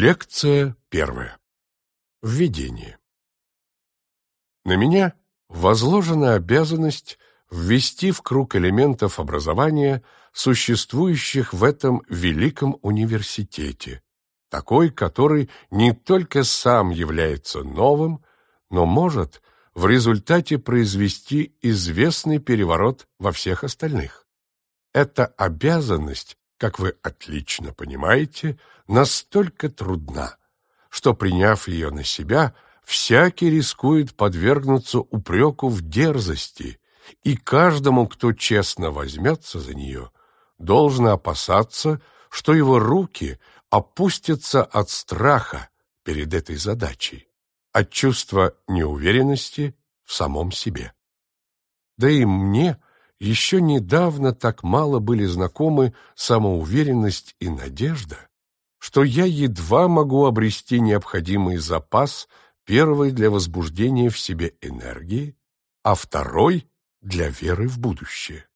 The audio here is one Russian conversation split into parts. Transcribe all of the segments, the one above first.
Лекция первая. Введение. На меня возложена обязанность ввести в круг элементов образования, существующих в этом великом университете, такой, который не только сам является новым, но может в результате произвести известный переворот во всех остальных. Эта обязанность как вы отлично понимаете, настолько трудна, что, приняв ее на себя, всякий рискует подвергнуться упреку в дерзости, и каждому, кто честно возьмется за нее, должно опасаться, что его руки опустятся от страха перед этой задачей, от чувства неуверенности в самом себе. Да и мне – еще недавно так мало были знакомы самоуверенность и надежда, что я едва могу обрести необходимый запас первой для возбуждения в себе энергии, а второй для веры в будущее.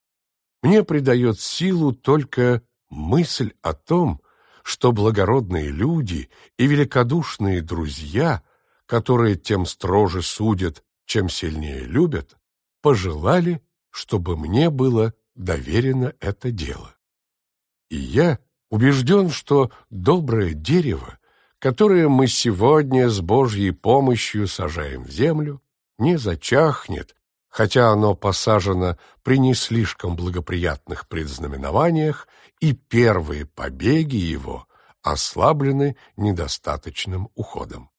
Мне придает силу только мысль о том, что благородные люди и великодушные друзья, которые тем строже судят, чем сильнее любят, пожелали чтобы мне было доверено это дело. И я убежден, что доброе дерево, которое мы сегодня с Божьей помощью сажаем в землю, не зачахнет, хотя оно посажено при не слишком благоприятных предзнаменованиях, и первые побеги его ослаблены недостаточным уходом.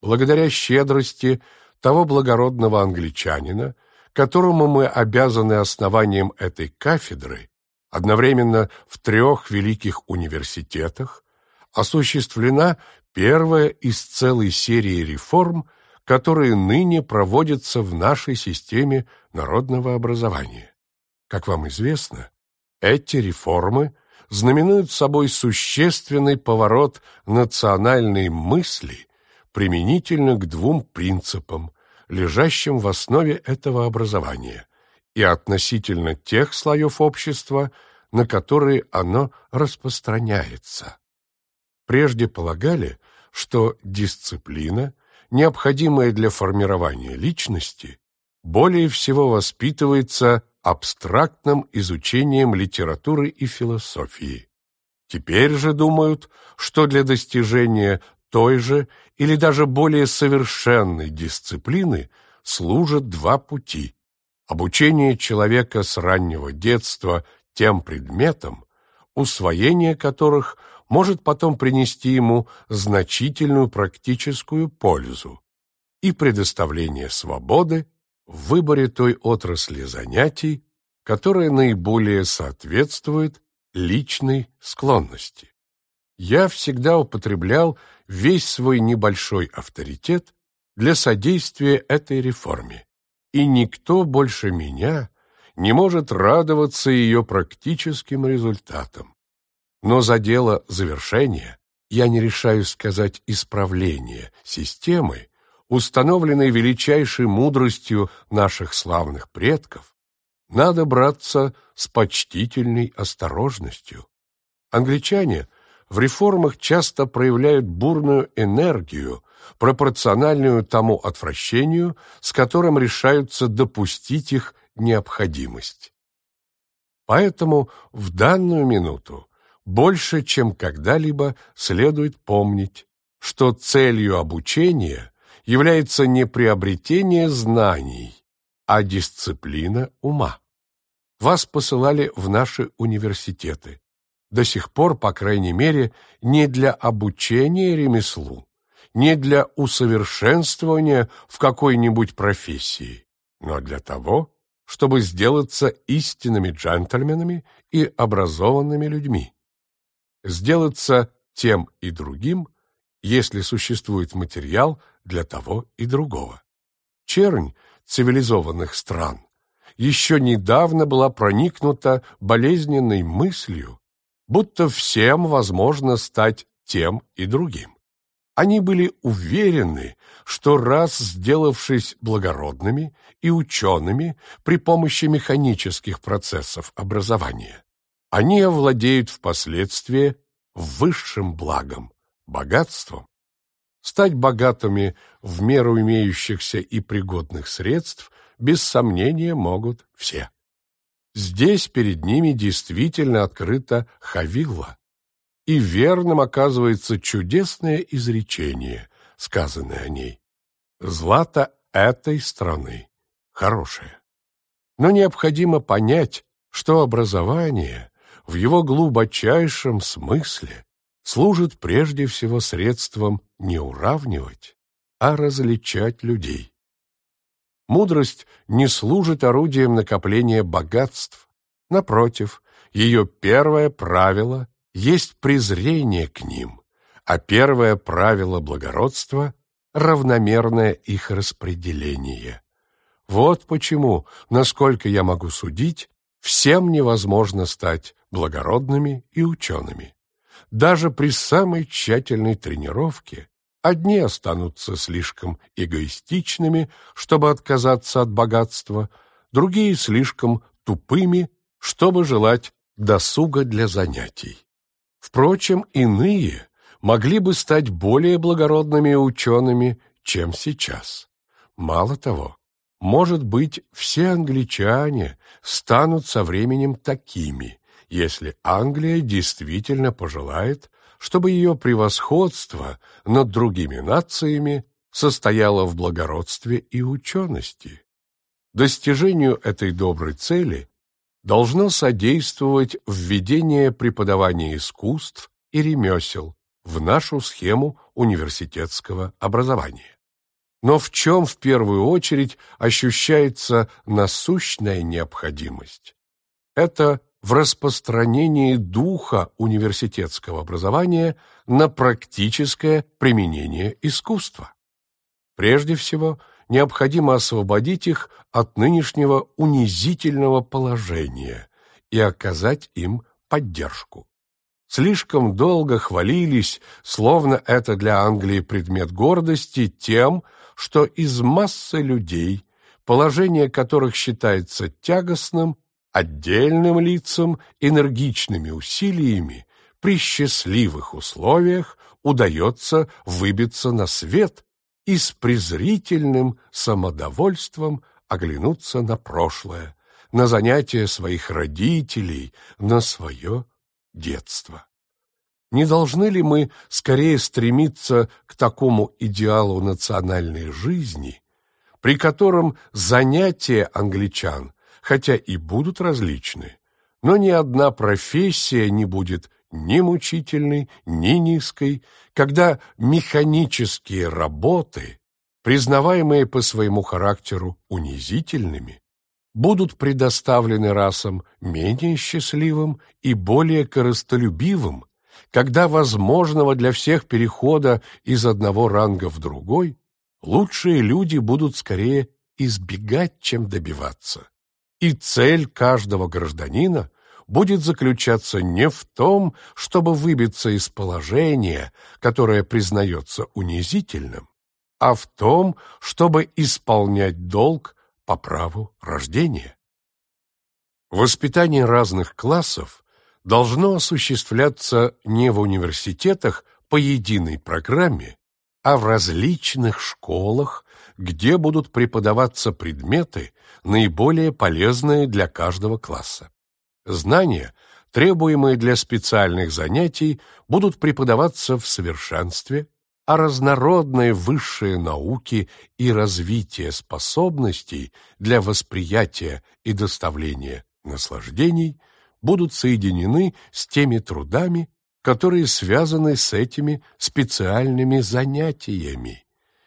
Благодаря щедрости того благородного англичанина, которому мы обязаны основанием этой кафедры, одновременно в трех великих университетах, осуществлена первая из целой серии реформ, которые ныне проводятся в нашей системе народного образования. Как вам известно, эти реформы знаменуют собой существенный поворот национальной мысли применительно к двум принципам – лежащим в основе этого образования и относительно тех слоев общества, на которые оно распространяется. Прежде полагали, что дисциплина, необходимая для формирования личности, более всего воспитывается абстрактным изучением литературы и философии. Теперь же думают, что для достижения той же или даже более совершенной дисциплины служат два пути. Обучение человека с раннего детства тем предметам, усвоение которых может потом принести ему значительную практическую пользу, и предоставление свободы в выборе той отрасли занятий, которая наиболее соответствует личной склонности. Я всегда употреблял весь свой небольшой авторитет для содействия этой реформе, и никто больше меня не может радоваться ее практическим результатам. Но за дело завершения я не решаюсь сказать исправления системы, установленной величайшей мудростью наших славных предков, надо браться с почтительной осторожностью. Англичане – в реформах часто проявляют бурную энергию, пропорциональную тому отвращению, с которым решаются допустить их необходимость. Поэтому в данную минуту больше, чем когда-либо, следует помнить, что целью обучения является не приобретение знаний, а дисциплина ума. Вас посылали в наши университеты до сих пор, по крайней мере, не для обучения ремеслу, не для усовершенствования в какой-нибудь профессии, но для того, чтобы сделаться истинными джентльменами и образованными людьми. Сделаться тем и другим, если существует материал для того и другого. Чернь цивилизованных стран еще недавно была проникнута болезненной мыслью, будто всем возможно стать тем и другим. Они были уверены, что раз сделавшись благородными и учеными при помощи механических процессов образования, они овладеют впоследствии высшим благом богатством. Стать богатыми в меру имеющихся и пригодных средств без сомнения могут все. Здесь перед ними действительно открыта Хавилла, и верным оказывается чудесное изречение, сказанное о ней. Злато этой страны хорошее. Но необходимо понять, что образование в его глубочайшем смысле служит прежде всего средством не уравнивать, а различать людей. Мудрость не служит орудием накопления богатств. Напротив, ее первое правило есть презрение к ним, а первое правило благородства — равномерное их распределение. Вот почему, насколько я могу судить, всем невозможно стать благородными и учеными. Даже при самой тщательной тренировке одни останутся слишком эгоистичными, чтобы отказаться от богатства, другие слишком тупыми, чтобы желать досуга для занятий. Впрочем, иные могли бы стать более благородными учеными, чем сейчас. Мало того, может быть, все англичане станут со временем такими, если Англия действительно пожелает, чтобы ее превосходство над другими нациями состояло в благородстве и учености. Достижению этой доброй цели должно содействовать введение преподавания искусств и ремесел в нашу схему университетского образования. Но в чем в первую очередь ощущается насущная необходимость? Это в распространении духа университетского образования на практическое применение искусства. Прежде всего, необходимо освободить их от нынешнего унизительного положения и оказать им поддержку. Слишком долго хвалились, словно это для Англии предмет гордости, тем, что из массы людей, положение которых считается тягостным, отдельным лицам энергичными усилиями при счастливых условиях удается выбиться на свет и с презрительным самодовольством оглянуться на прошлое, на занятия своих родителей, на свое детство. Не должны ли мы скорее стремиться к такому идеалу национальной жизни, при котором занятия англичан, хотя и будут различны, но ни одна профессия не будет ни мучительной, ни низкой, когда механические работы, признаваемые по своему характеру унизительными, будут предоставлены расам менее счастливым и более корыстолюбивым, когда возможного для всех перехода из одного ранга в другой лучшие люди будут скорее избегать, чем добиваться. И цель каждого гражданина будет заключаться не в том, чтобы выбиться из положения, которое признается унизительным, а в том, чтобы исполнять долг по праву рождения. Воспитание разных классов должно осуществляться не в университетах по единой программе, а в различных школах, где будут преподаваться предметы, наиболее полезные для каждого класса. Знания, требуемые для специальных занятий, будут преподаваться в совершенстве, а разнородные высшие науки и развитие способностей для восприятия и доставления наслаждений будут соединены с теми трудами, которые связаны с этими специальными занятиями.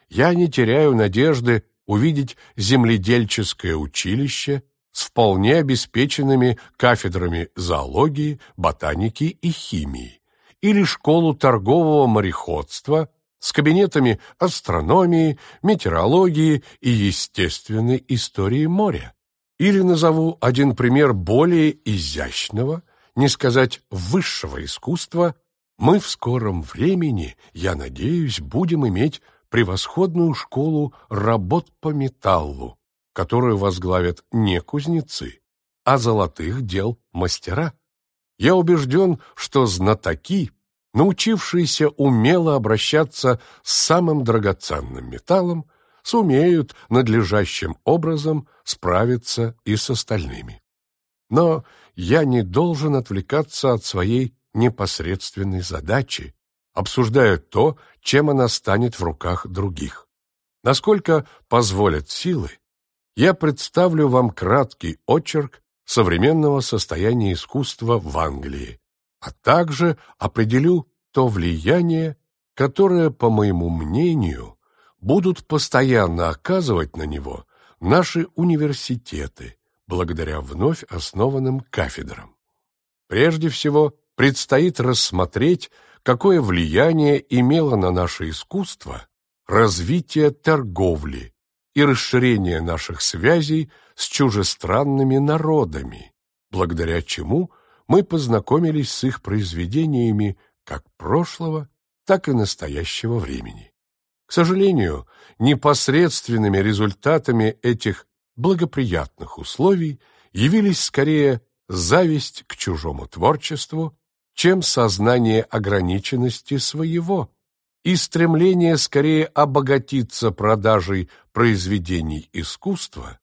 Я не теряю надежды увидеть земледельческое училище с вполне обеспеченными кафедрами зоологии, ботаники и химии, или школу торгового мореходства с кабинетами астрономии, метеорологии и естественной истории моря. Или назову один пример более изящного, не сказать высшего искусства, мы в скором времени, я надеюсь, будем иметь превосходную школу работ по металлу, которую возглавят не кузнецы, а золотых дел мастера. Я убежден, что знатоки научившиеся умело обращаться с самым драгоценным металлом, сумеют надлежащим образом справиться и с остальными. Но я не должен отвлекаться от своей непосредственной задачи, обсуждая то, чем она станет в руках других. Насколько позволят силы, я представлю вам краткий очерк современного состояния искусства в Англии, а также определю то влияние, которое, по моему мнению, будут постоянно оказывать на него наши университеты, благодаря вновь основанным кафедрам. Прежде всего, предстоит рассмотреть, какое влияние имело на наше искусство развитие торговли и расширение наших связей с чужестранными народами, благодаря чему мы познакомились с их произведениями как прошлого, так и настоящего времени. К сожалению, непосредственными результатами этих благоприятных условий явились скорее зависть к чужому творчеству, чем сознание ограниченности своего и стремление скорее обогатиться продажей произведений искусства,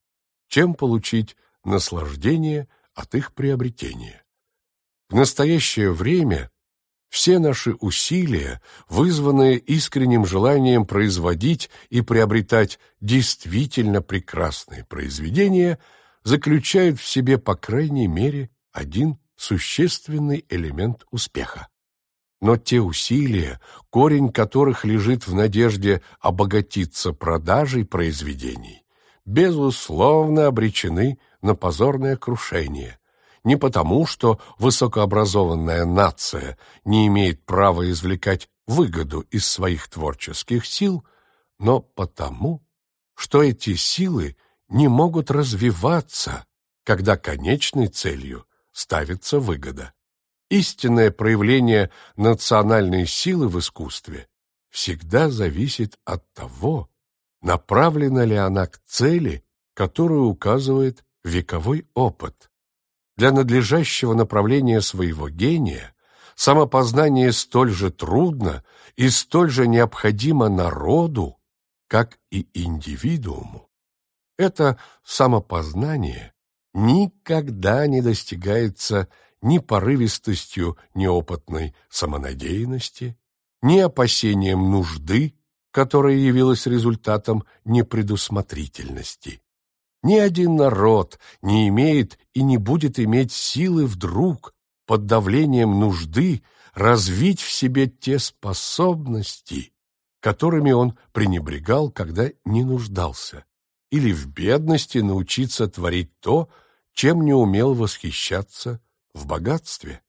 чем получить наслаждение от их приобретения. В настоящее время все наши усилия, вызванные искренним желанием производить и приобретать действительно прекрасные произведения, заключают в себе, по крайней мере, один существенный элемент успеха. Но те усилия, корень которых лежит в надежде обогатиться продажей произведений, безусловно обречены на позорное крушение, не потому, что высокообразованная нация не имеет права извлекать выгоду из своих творческих сил, но потому, что эти силы не могут развиваться, когда конечной целью ставится выгода. Истинное проявление национальной силы в искусстве всегда зависит от того, направлена ли она к цели, которую указывает вековой опыт. Для надлежащего направления своего гения самопознание столь же трудно и столь же необходимо народу, как и индивидууму. Это самопознание никогда не достигается ни порывистостью неопытной самонадеянности, ни опасением нужды, которая явилась результатом непредусмотрительности. Ни один народ не имеет и не будет иметь силы вдруг под давлением нужды развить в себе те способности, которыми он пренебрегал, когда не нуждался, или в бедности научиться творить то, чем не умел восхищаться в богатстве.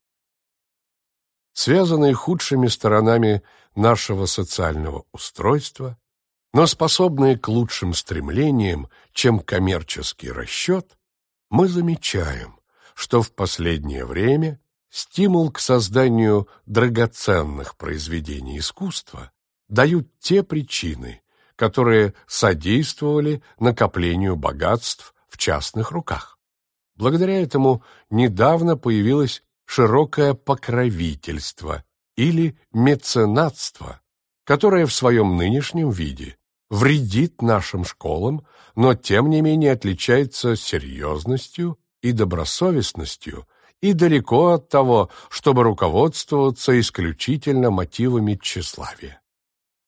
Связанные худшими сторонами нашего социального устройства, но способные к лучшим стремлениям, чем коммерческий расчет, мы замечаем, что в последнее время стимул к созданию драгоценных произведений искусства дают те причины, которые содействовали накоплению богатств в частных руках. Благодаря этому недавно появилось широкое покровительство или меценатство, которое в своем нынешнем виде вредит нашим школам, но тем не менее отличается серьезностью и добросовестностью и далеко от того, чтобы руководствоваться исключительно мотивами тщеславия.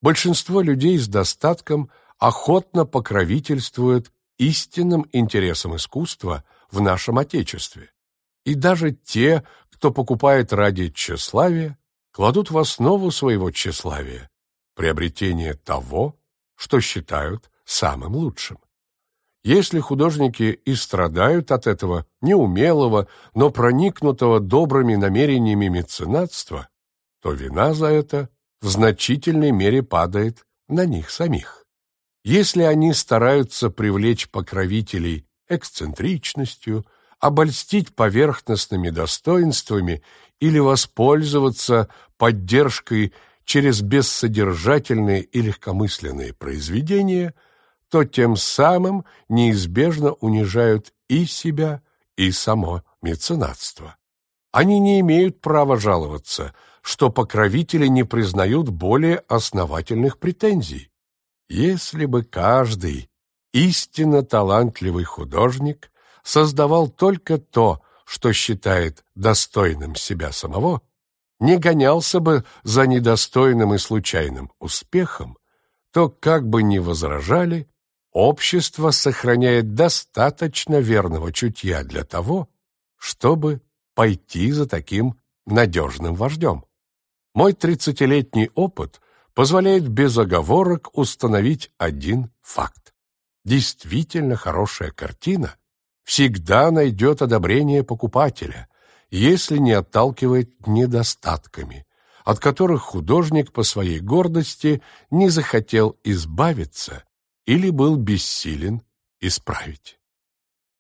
Большинство людей с достатком охотно покровительствуют истинным интересам искусства в нашем Отечестве. И даже те, кто покупает ради тщеславия, кладут в основу своего тщеславия приобретение того, что считают самым лучшим. Если художники и страдают от этого неумелого, но проникнутого добрыми намерениями меценатства, то вина за это в значительной мере падает на них самих. Если они стараются привлечь покровителей эксцентричностью, обольстить поверхностными достоинствами или воспользоваться поддержкой через бессодержательные и легкомысленные произведения, то тем самым неизбежно унижают и себя, и само меценатство. Они не имеют права жаловаться, что покровители не признают более основательных претензий. Если бы каждый истинно талантливый художник создавал только то, что считает достойным себя самого, не гонялся бы за недостойным и случайным успехом, то, как бы ни возражали, общество сохраняет достаточно верного чутья для того, чтобы пойти за таким надежным вождем. Мой тридцатилетний опыт позволяет без оговорок установить один факт. Действительно хорошая картина всегда найдет одобрение покупателя, если не отталкивает недостатками, от которых художник по своей гордости не захотел избавиться или был бессилен исправить.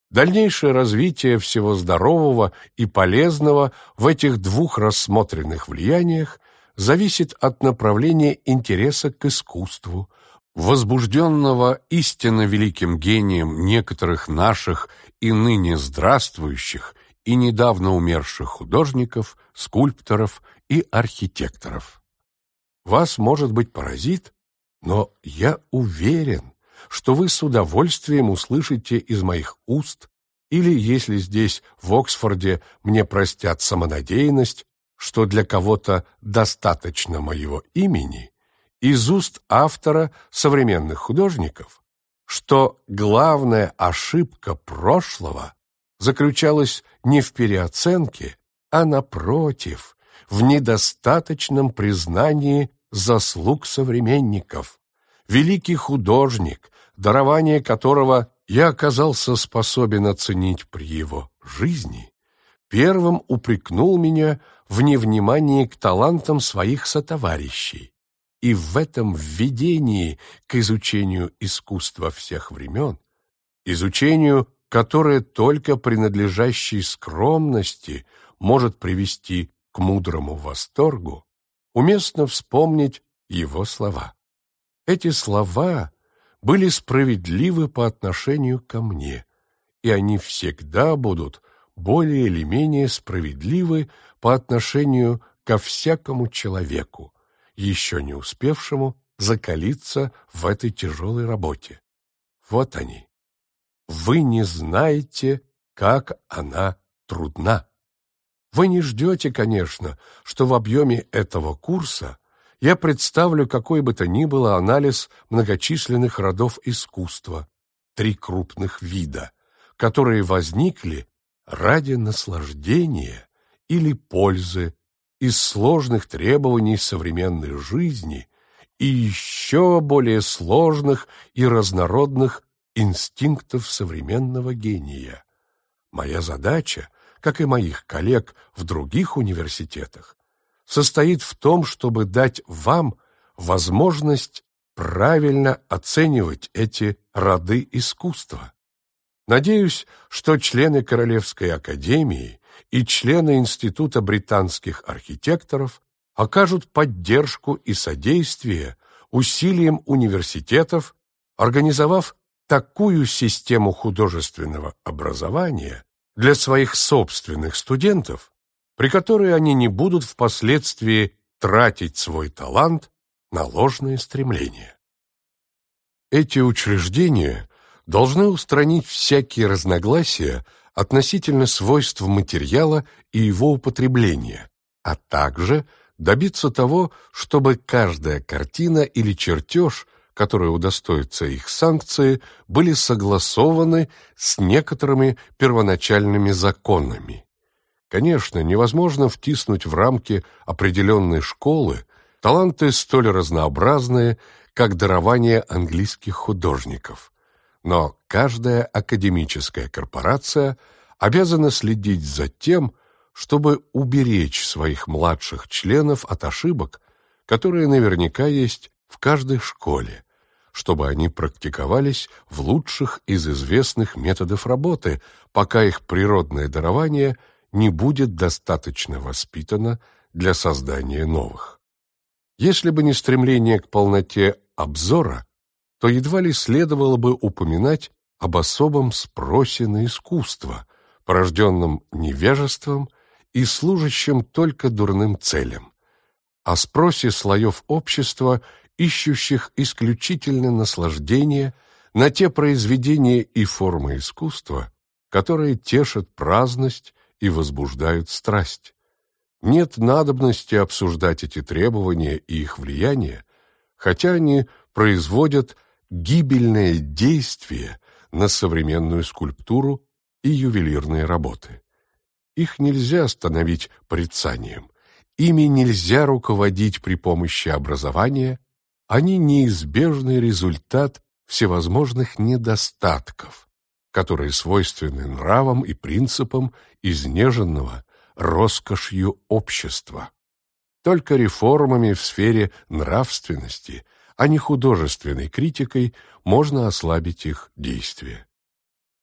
Дальнейшее развитие всего здорового и полезного в этих двух рассмотренных влияниях зависит от направления интереса к искусству, возбужденного истинно великим гением некоторых наших и ныне здравствующих и недавно умерших художников, скульпторов и архитекторов. Вас, может быть, поразит, но я уверен, что вы с удовольствием услышите из моих уст или, если здесь, в Оксфорде, мне простят самонадеянность, что для кого-то достаточно моего имени, из уст автора современных художников, что главная ошибка прошлого заключалась не в переоценке, а напротив, в недостаточном признании заслуг современников. Великий художник, дарование которого я оказался способен оценить при его жизни, первым упрекнул меня в невнимании к талантам своих сотоварищей и в этом введении к изучению искусства всех времен, изучению, которое только принадлежащей скромности может привести к мудрому восторгу, уместно вспомнить его слова. Эти слова были справедливы по отношению ко мне, и они всегда будут более или менее справедливы по отношению ко всякому человеку, еще не успевшему закалиться в этой тяжелой работе. Вот они. Вы не знаете, как она трудна. Вы не ждете, конечно, что в объеме этого курса я представлю какой бы то ни было анализ многочисленных родов искусства, три крупных вида, которые возникли ради наслаждения или пользы из сложных требований современной жизни и еще более сложных и разнородных инстинктов современного гения. Моя задача, как и моих коллег в других университетах, состоит в том, чтобы дать вам возможность правильно оценивать эти роды искусства. Надеюсь, что члены Королевской академии и члены Института британских архитекторов окажут поддержку и содействие усилиям университетов, организовав такую систему художественного образования для своих собственных студентов, при которой они не будут впоследствии тратить свой талант на ложные стремления. Эти учреждения должны устранить всякие разногласия относительно свойств материала и его употребления, а также добиться того, чтобы каждая картина или чертеж, которые удостоятся их санкции, были согласованы с некоторыми первоначальными законами. Конечно, невозможно втиснуть в рамки определенной школы таланты столь разнообразные, как дарование английских художников. Но каждая академическая корпорация обязана следить за тем, чтобы уберечь своих младших членов от ошибок, которые наверняка есть в каждой школе, чтобы они практиковались в лучших из известных методов работы, пока их природное дарование – не будет достаточно воспитана для создания новых. Если бы не стремление к полноте обзора, то едва ли следовало бы упоминать об особом спросе на искусство, порожденном невежеством и служащем только дурным целям, о спросе слоев общества, ищущих исключительно наслаждение на те произведения и формы искусства, которые тешат праздность и возбуждают страсть. Нет надобности обсуждать эти требования и их влияние, хотя они производят гибельное действие на современную скульптуру и ювелирные работы. Их нельзя остановить порицанием, ими нельзя руководить при помощи образования, они неизбежный результат всевозможных недостатков, которые свойственны нравам и принципам изнеженного роскошью общества. Только реформами в сфере нравственности, а не художественной критикой, можно ослабить их действие.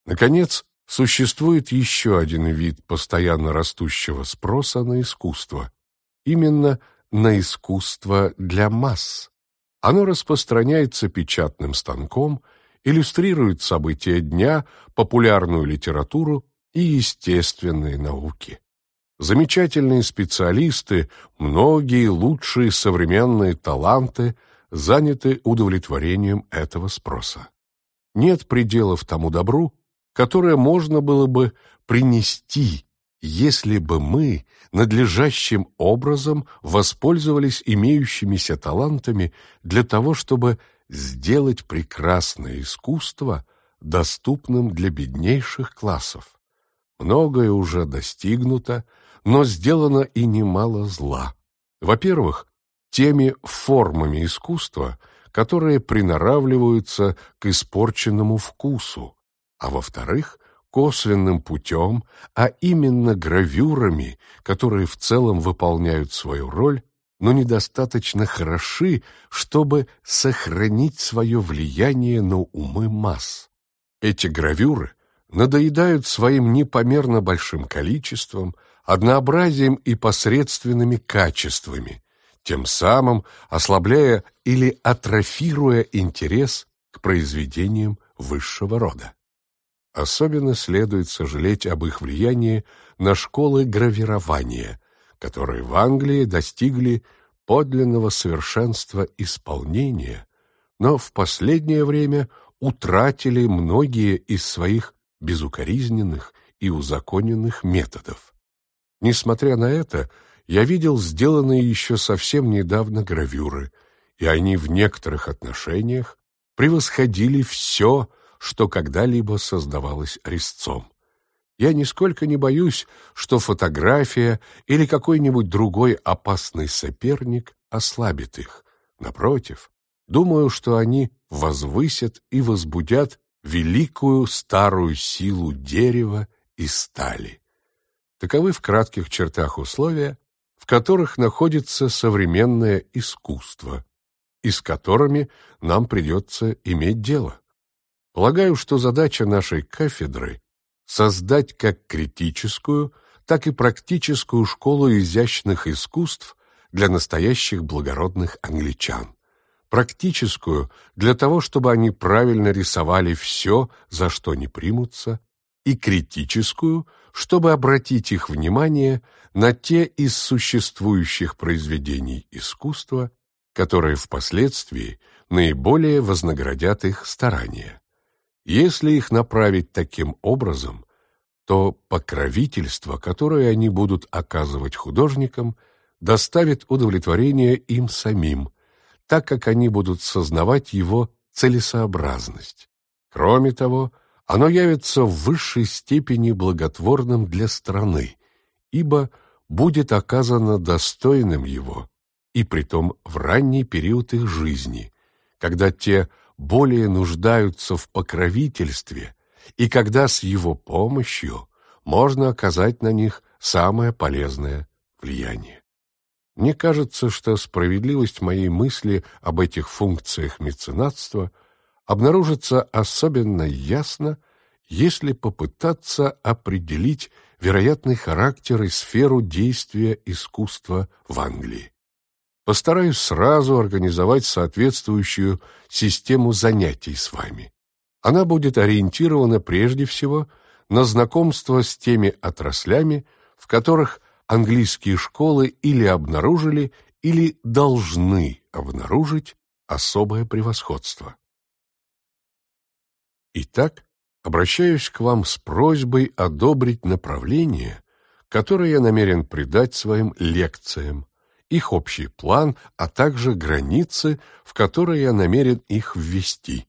Наконец, существует еще один вид постоянно растущего спроса на искусство, именно на искусство для масс. Оно распространяется печатным станком, иллюстрирует события дня, популярную литературу и естественные науки. Замечательные специалисты, многие лучшие современные таланты заняты удовлетворением этого спроса. Нет пределов тому добру, которое можно было бы принести, если бы мы надлежащим образом воспользовались имеющимися талантами для того, чтобы сделать прекрасное искусство доступным для беднейших классов. Многое уже достигнуто, но сделано и немало зла. Во-первых, теми формами искусства, которые приноравливаются к испорченному вкусу, а во-вторых, косвенным путем, а именно гравюрами, которые в целом выполняют свою роль, но недостаточно хороши, чтобы сохранить свое влияние на умы масс. Эти гравюры надоедают своим непомерно большим количеством, однообразием и посредственными качествами, тем самым ослабляя или атрофируя интерес к произведениям высшего рода. Особенно следует сожалеть об их влиянии на школы гравирования, которые в Англии достигли подлинного совершенства исполнения, но в последнее время утратили многие из своих безукоризненных и узаконенных методов. Несмотря на это, я видел сделанные еще совсем недавно гравюры, и они в некоторых отношениях превосходили все, что когда-либо создавалось резцом. Я нисколько не боюсь, что фотография или какой-нибудь другой опасный соперник ослабит их. Напротив, думаю, что они возвысят и возбудят великую старую силу дерева и стали. Таковы в кратких чертах условия, в которых находится современное искусство, и с которыми нам придется иметь дело. Полагаю, что задача нашей кафедры — создать как критическую, так и практическую школу изящных искусств для настоящих благородных англичан. Практическую для того, чтобы они правильно рисовали все, за что не примутся, и критическую, чтобы обратить их внимание на те из существующих произведений искусства, которые впоследствии наиболее вознаградят их старания. Если их направить таким образом, то покровительство, которое они будут оказывать художникам, доставит удовлетворение им самим, так как они будут сознавать его целесообразность. Кроме того, оно явится в высшей степени благотворным для страны, ибо будет оказано достойным его, и притом в ранний период их жизни, когда те более нуждаются в покровительстве и когда с его помощью можно оказать на них самое полезное влияние. Мне кажется, что справедливость моей мысли об этих функциях меценатства – обнаружится особенно ясно, если попытаться определить вероятный характер и сферу действия искусства в Англии. Постараюсь сразу организовать соответствующую систему занятий с вами. Она будет ориентирована прежде всего на знакомство с теми отраслями, в которых английские школы или обнаружили, или должны обнаружить особое превосходство. Итак, обращаюсь к вам с просьбой одобрить направление, которое я намерен придать своим лекциям, их общий план, а также границы, в которые я намерен их ввести.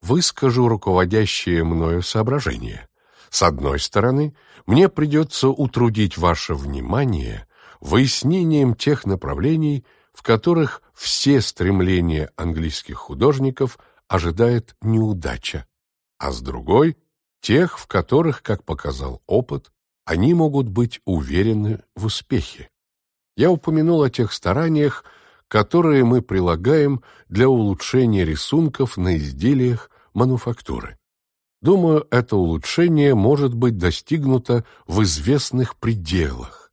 Выскажу руководящие мною соображения. С одной стороны, мне придется утрудить ваше внимание выяснением тех направлений, в которых все стремления английских художников ожидает неудача, а с другой – тех, в которых, как показал опыт, они могут быть уверены в успехе. Я упомянул о тех стараниях, которые мы прилагаем для улучшения рисунков на изделиях мануфактуры. Думаю, это улучшение может быть достигнуто в известных пределах.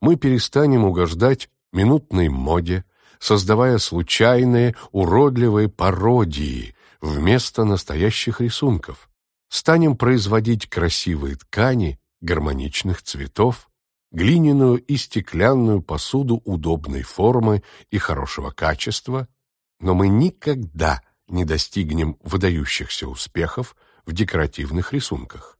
Мы перестанем угождать минутной моде, создавая случайные, уродливые пародии вместо настоящих рисунков. Станем производить красивые ткани гармоничных цветов, глиняную и стеклянную посуду удобной формы и хорошего качества, но мы никогда не достигнем выдающихся успехов в декоративных рисунках.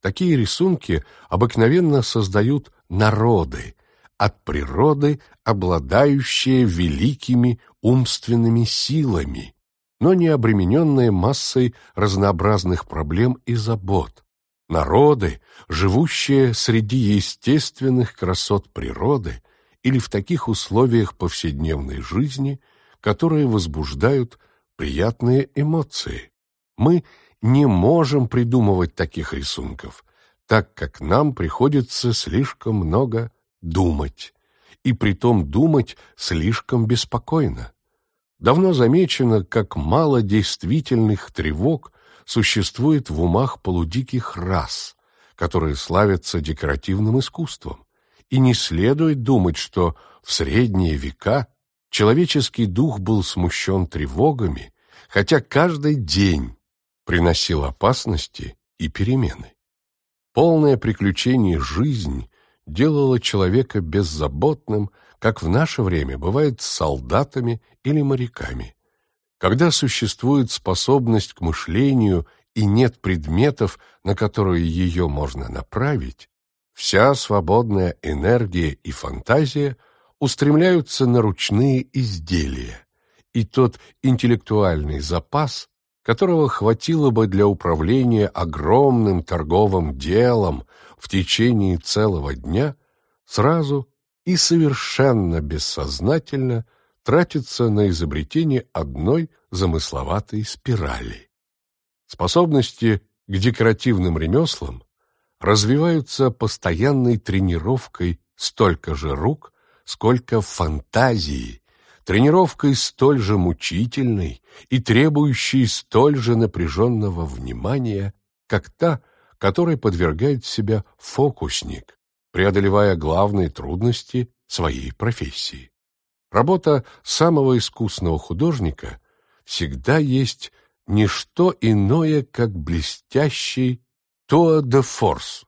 Такие рисунки обыкновенно создают народы, от природы обладающие великими умственными силами, но не обремененные массой разнообразных проблем и забот. Народы, живущие среди естественных красот природы или в таких условиях повседневной жизни, которые возбуждают приятные эмоции. Мы не можем придумывать таких рисунков, так как нам приходится слишком много думать, и притом думать слишком беспокойно. Давно замечено, как мало действительных тревог существует в умах полудиких рас, которые славятся декоративным искусством, и не следует думать, что в средние века человеческий дух был смущен тревогами, хотя каждый день приносил опасности и перемены. Полное приключение жизнь делала человека беззаботным, как в наше время бывает с солдатами или моряками. Когда существует способность к мышлению и нет предметов, на которые ее можно направить, вся свободная энергия и фантазия устремляются на ручные изделия, и тот интеллектуальный запас, которого хватило бы для управления огромным торговым делом в течение целого дня, сразу и совершенно бессознательно тратится на изобретение одной замысловатой спирали. Способности к декоративным ремеслам развиваются постоянной тренировкой столько же рук, сколько фантазии, тренировкой столь же мучительной и требующей столь же напряженного внимания, как та, которой подвергает себя фокусник, преодолевая главные трудности своей профессии. Работа самого искусного художника всегда есть не что иное, как блестящий «тоа де форс»,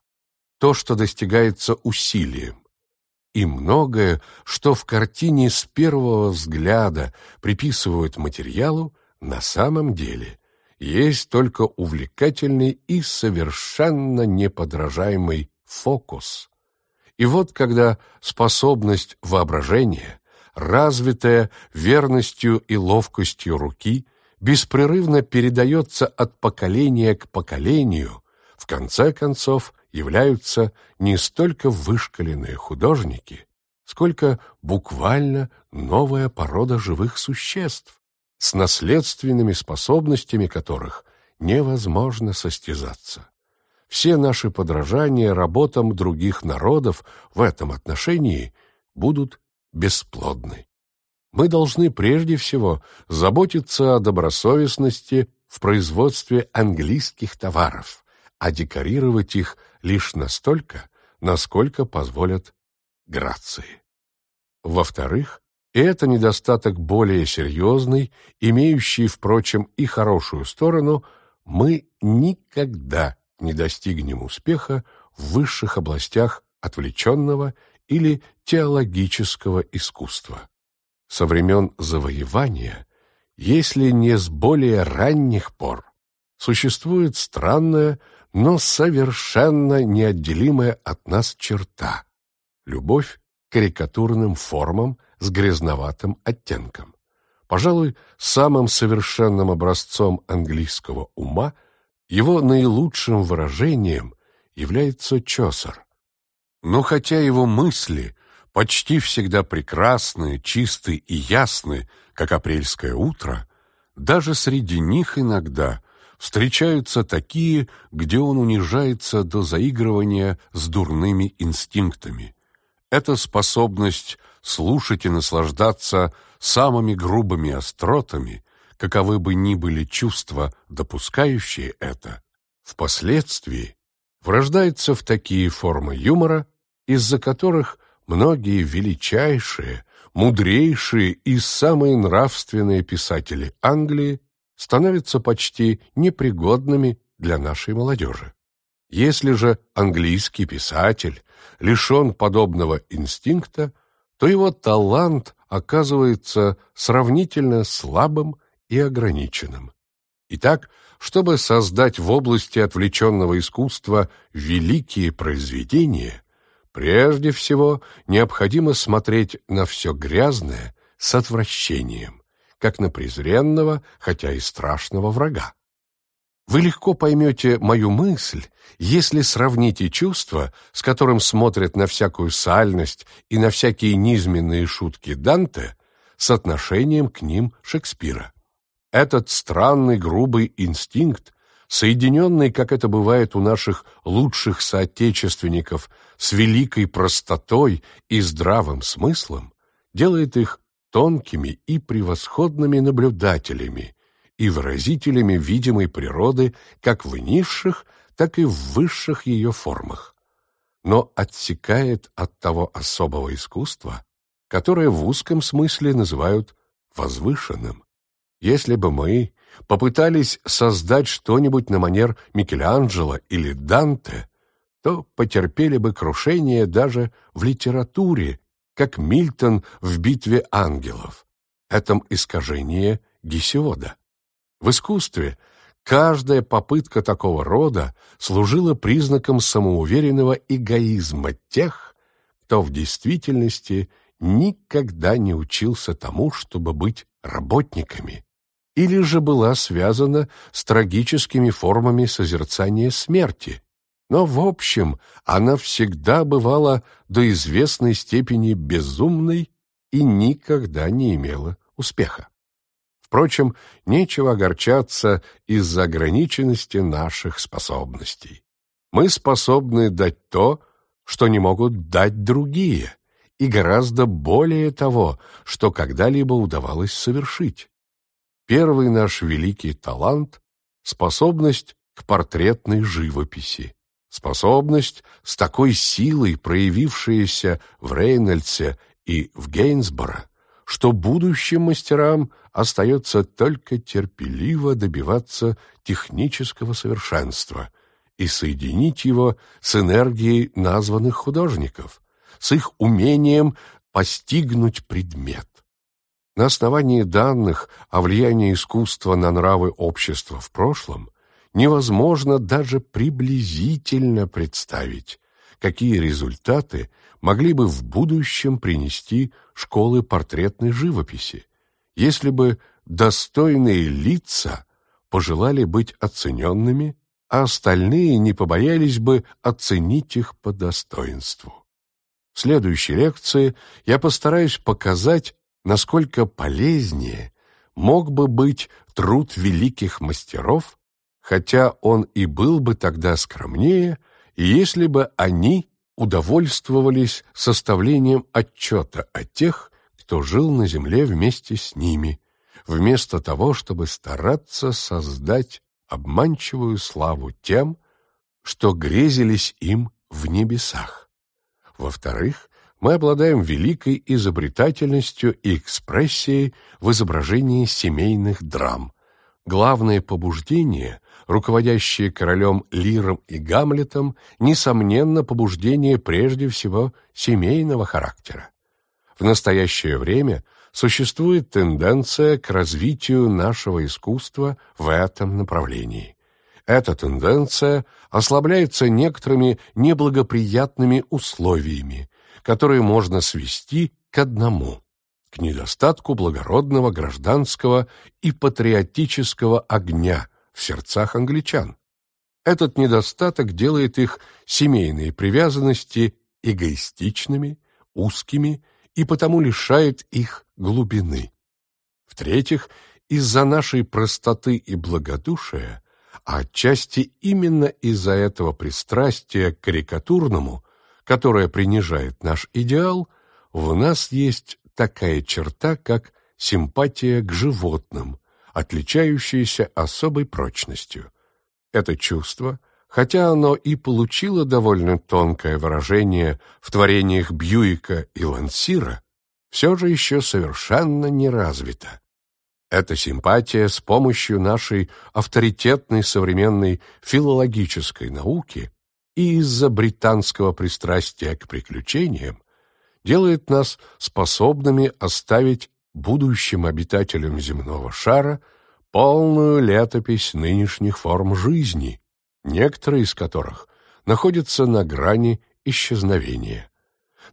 то, что достигается усилием. И многое, что в картине с первого взгляда приписывают материалу, на самом деле есть только увлекательный и совершенно неподражаемый фокус. И вот когда способность воображения развитая верностью и ловкостью руки, беспрерывно передается от поколения к поколению, в конце концов являются не столько вышкаленные художники, сколько буквально новая порода живых существ, с наследственными способностями которых невозможно состязаться. Все наши подражания работам других народов в этом отношении будут бесплодны. Мы должны прежде всего заботиться о добросовестности в производстве английских товаров, а декорировать их лишь настолько, насколько позволят грации. Во-вторых, это недостаток более серьезный, имеющий, впрочем, и хорошую сторону, мы никогда не достигнем успеха в высших областях отвлеченного или теологического искусства. Со времен завоевания, если не с более ранних пор, существует странная, но совершенно неотделимая от нас черта — любовь к карикатурным формам с грязноватым оттенком. Пожалуй, самым совершенным образцом английского ума, его наилучшим выражением является Чосер. Но хотя его мысли почти всегда прекрасны, чисты и ясны, как апрельское утро, даже среди них иногда встречаются такие, где он унижается до заигрывания с дурными инстинктами. Эта способность слушать и наслаждаться самыми грубыми остротами, каковы бы ни были чувства, допускающие это, впоследствии врождается в такие формы юмора, из-за которых многие величайшие, мудрейшие и самые нравственные писатели Англии становятся почти непригодными для нашей молодежи. Если же английский писатель лишен подобного инстинкта, то его талант оказывается сравнительно слабым и ограниченным. Итак, чтобы создать в области отвлеченного искусства великие произведения, прежде всего необходимо смотреть на все грязное с отвращением, как на презренного, хотя и страшного врага. Вы легко поймете мою мысль, если сравните чувство, с которым смотрят на всякую сальность и на всякие низменные шутки Данте, с отношением к ним Шекспира. Этот странный грубый инстинкт, соединенный, как это бывает у наших лучших соотечественников, с великой простотой и здравым смыслом, делает их тонкими и превосходными наблюдателями, и выразителями видимой природы как в низших, так и в высших ее формах, но отсекает от того особого искусства, которое в узком смысле называют возвышенным. Если бы мы попытались создать что-нибудь на манер Микеланджело или Данте, то потерпели бы крушение даже в литературе, как Мильтон в «Битве ангелов», этом искажении Гесиода. В искусстве каждая попытка такого рода служила признаком самоуверенного эгоизма тех, кто в действительности никогда не учился тому, чтобы быть работниками, или же была связана с трагическими формами созерцания смерти, но, в общем, она всегда бывала до известной степени безумной и никогда не имела успеха. Впрочем, нечего огорчаться из-за ограниченности наших способностей. Мы способны дать то, что не могут дать другие, и гораздо более того, что когда-либо удавалось совершить. Первый наш великий талант — способность к портретной живописи. Способность с такой силой, проявившаяся в Рейнольдсе и в Гейнсборо, что будущим мастерам остается только терпеливо добиваться технического совершенства и соединить его с энергией названных художников, с их умением постигнуть предмет. На основании данных о влиянии искусства на нравы общества в прошлом невозможно даже приблизительно представить, какие результаты могли бы в будущем принести школы портретной живописи, если бы достойные лица пожелали быть оцененными, а остальные не побоялись бы оценить их по достоинству. В следующей лекции я постараюсь показать, насколько полезнее мог бы быть труд великих мастеров, хотя он и был бы тогда скромнее, если бы они удовольствовались составлением отчета о тех, кто жил на земле вместе с ними, вместо того, чтобы стараться создать обманчивую славу тем, что грезились им в небесах. Во-вторых, мы обладаем великой изобретательностью и экспрессией в изображении семейных драм. Главное побуждение руководящие королем Лиром и Гамлетом, несомненно, побуждение прежде всего семейного характера. В настоящее время существует тенденция к развитию нашего искусства в этом направлении. Эта тенденция ослабляется некоторыми неблагоприятными условиями, которые можно свести к одному – к недостатку благородного гражданского и патриотического огня в сердцах англичан. Этот недостаток делает их семейные привязанности эгоистичными, узкими и потому лишает их глубины. В-третьих, из-за нашей простоты и благодушия, а отчасти именно из-за этого пристрастия к карикатурному, которое принижает наш идеал, в нас есть такая черта, как симпатия к животным, отличающаяся особой прочностью. Это чувство – хотя оно и получило довольно тонкое выражение в творениях Бьюика и Лансира, все же еще совершенно не развито. Эта симпатия с помощью нашей авторитетной современной филологической науки и из-за британского пристрастия к приключениям делает нас способными оставить будущим обитателям земного шара полную летопись нынешних форм жизни, некоторые из которых находятся на грани исчезновения.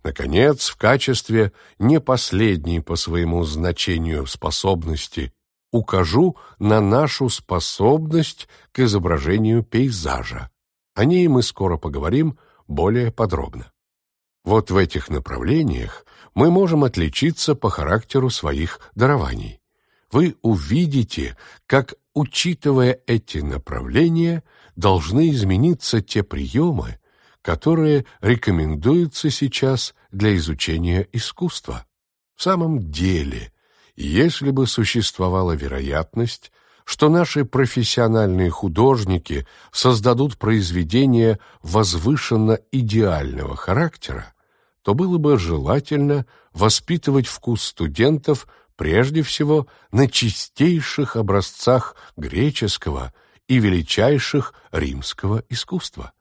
Наконец, в качестве не последней по своему значению способности укажу на нашу способность к изображению пейзажа. О ней мы скоро поговорим более подробно. Вот в этих направлениях мы можем отличиться по характеру своих дарований. Вы увидите, как, учитывая эти направления, должны измениться те приемы, которые рекомендуются сейчас для изучения искусства. В самом деле, если бы существовала вероятность, что наши профессиональные художники создадут произведения возвышенно идеального характера, то было бы желательно воспитывать вкус студентов прежде всего на чистейших образцах греческого – и величайших римского искусства.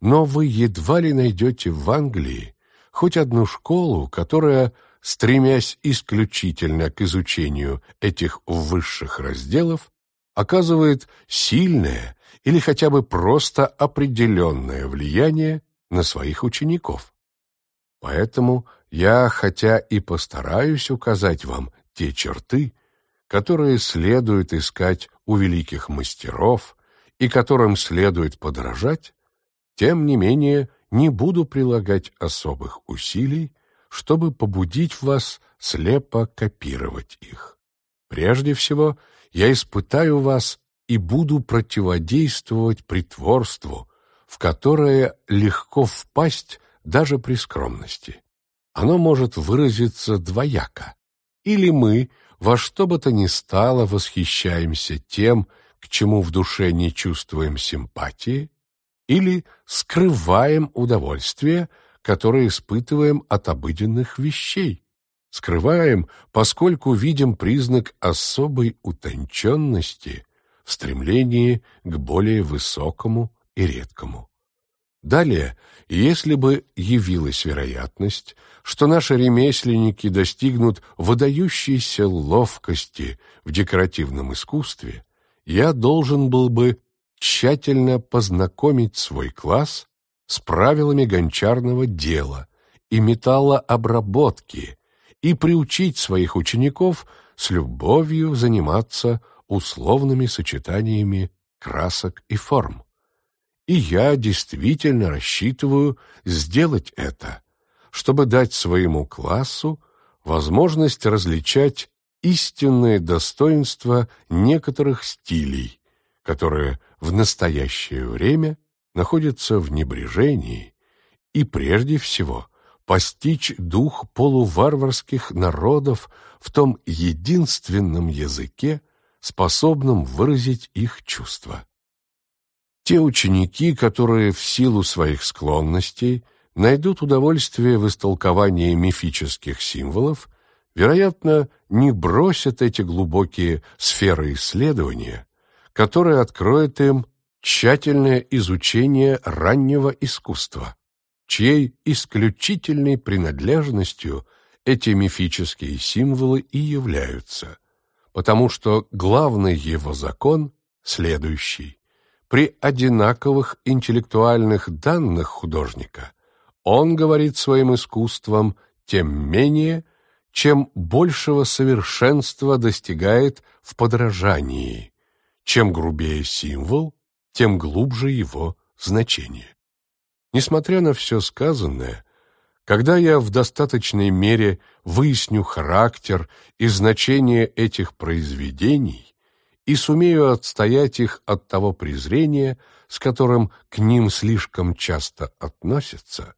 Но вы едва ли найдете в Англии хоть одну школу, которая, стремясь исключительно к изучению этих высших разделов, оказывает сильное или хотя бы просто определенное влияние на своих учеников. Поэтому я, хотя и постараюсь указать вам те черты, которые следует искать у великих мастеров и которым следует подражать, тем не менее не буду прилагать особых усилий, чтобы побудить вас слепо копировать их. Прежде всего, я испытаю вас и буду противодействовать притворству, в которое легко впасть даже при скромности. Оно может выразиться двояко. Или мы во что бы то ни стало восхищаемся тем, к чему в душе не чувствуем симпатии, или скрываем удовольствие, которое испытываем от обыденных вещей. Скрываем, поскольку видим признак особой утонченности в стремлении к более высокому и редкому. Далее, если бы явилась вероятность, что наши ремесленники достигнут выдающейся ловкости в декоративном искусстве, я должен был бы тщательно познакомить свой класс с правилами гончарного дела и металлообработки и приучить своих учеников с любовью заниматься условными сочетаниями красок и форм. И я действительно рассчитываю сделать это, чтобы дать своему классу возможность различать истинные достоинства некоторых стилей, которые в настоящее время находятся в небрежении, и прежде всего постичь дух полуварварских народов в том единственном языке, способном выразить их чувства. Те ученики, которые в силу своих склонностей найдут удовольствие в истолковании мифических символов, вероятно, не бросят эти глубокие сферы исследования, которые откроют им тщательное изучение раннего искусства, чьей исключительной принадлежностью эти мифические символы и являются, потому что главный его закон следующий. При одинаковых интеллектуальных данных художника он говорит своим искусством тем менее, чем большего совершенства достигает в подражании. Чем грубее символ, тем глубже его значение. Несмотря на все сказанное, когда я в достаточной мере выясню характер и значение этих произведений и сумею отстоять их от того презрения, с которым к ним слишком часто относятся,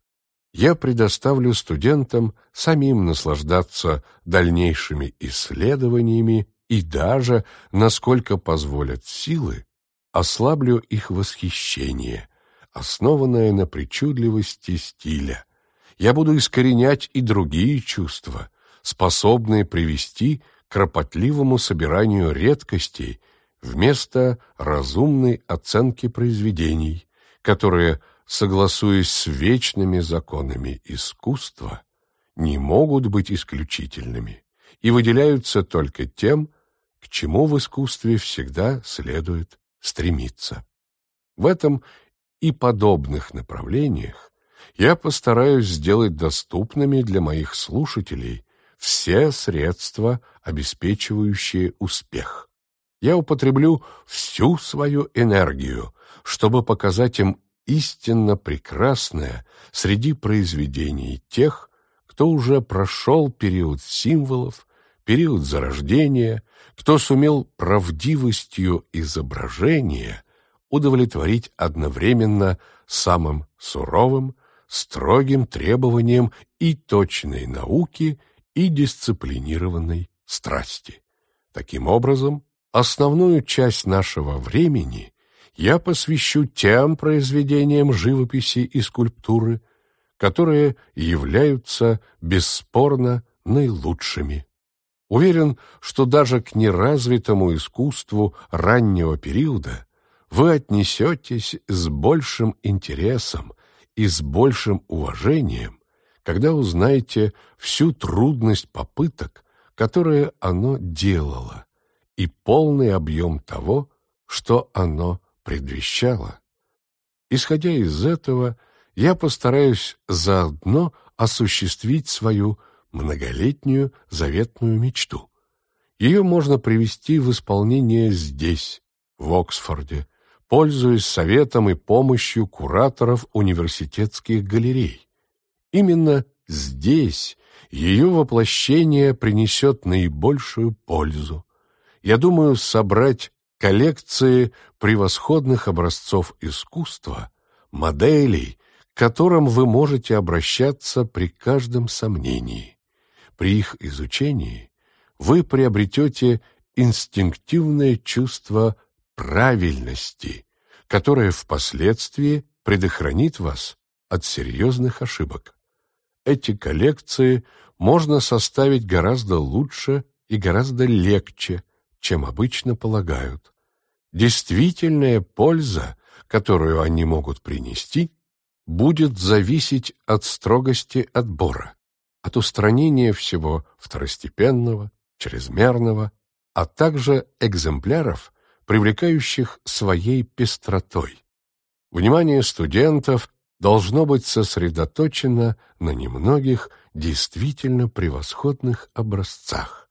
я предоставлю студентам самим наслаждаться дальнейшими исследованиями и даже, насколько позволят силы, ослаблю их восхищение, основанное на причудливости стиля. Я буду искоренять и другие чувства, способные привести к кропотливому собиранию редкостей вместо разумной оценки произведений, которые согласуясь с вечными законами искусства, не могут быть исключительными и выделяются только тем, к чему в искусстве всегда следует стремиться. В этом и подобных направлениях я постараюсь сделать доступными для моих слушателей все средства, обеспечивающие успех. Я употреблю всю свою энергию, чтобы показать им истинно прекрасное среди произведений тех, кто уже прошел период символов, период зарождения, кто сумел правдивостью изображения удовлетворить одновременно самым суровым, строгим требованиям и точной науки, и дисциплинированной страсти. Таким образом, основную часть нашего времени я посвящу тем произведениям живописи и скульптуры, которые являются бесспорно наилучшими. Уверен, что даже к неразвитому искусству раннего периода вы отнесетесь с большим интересом и с большим уважением, когда узнаете всю трудность попыток, которые оно делало, и полный объем того, что оно предвещало. Исходя из этого, я постараюсь заодно осуществить свою многолетнюю заветную мечту. Ее можно привести в исполнение здесь, в Оксфорде, пользуясь советом и помощью кураторов университетских галерей. Именно здесь ее воплощение принесет наибольшую пользу. Я думаю собрать коллекции превосходных образцов искусства, моделей, к которым вы можете обращаться при каждом сомнении. При их изучении вы приобретете инстинктивное чувство правильности, которое впоследствии предохранит вас от серьезных ошибок. Эти коллекции можно составить гораздо лучше и гораздо легче, чем обычно полагают. Действительная польза, которую они могут принести, будет зависеть от строгости отбора, от устранения всего второстепенного, чрезмерного, а также экземпляров, привлекающих своей пестротой. Внимание студентов должно быть сосредоточено на немногих действительно превосходных образцах.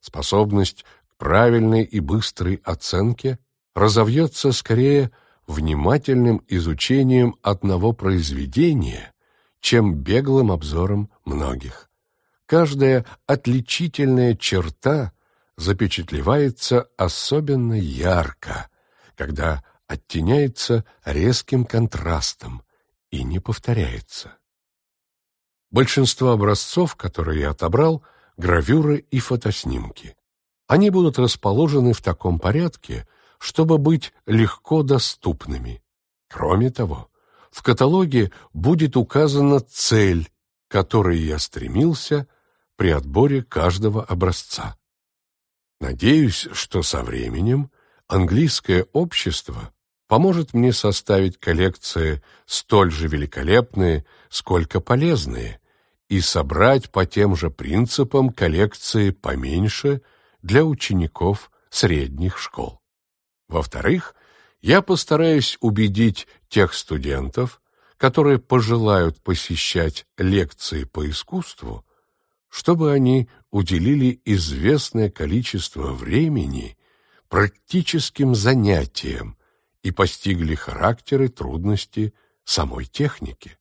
Способность правильной и быстрой оценке разовьется скорее внимательным изучением одного произведения, чем беглым обзором многих. Каждая отличительная черта запечатлевается особенно ярко, когда оттеняется резким контрастом и не повторяется. Большинство образцов, которые я отобрал, гравюры и фотоснимки. Они будут расположены в таком порядке, чтобы быть легко доступными. Кроме того, в каталоге будет указана цель, к которой я стремился при отборе каждого образца. Надеюсь, что со временем английское общество поможет мне составить коллекции столь же великолепные, сколько полезные, и собрать по тем же принципам коллекции поменьше для учеников средних школ. Во-вторых, я постараюсь убедить тех студентов, которые пожелают посещать лекции по искусству, чтобы они уделили известное количество времени практическим занятиям и постигли характеры трудности самой техники.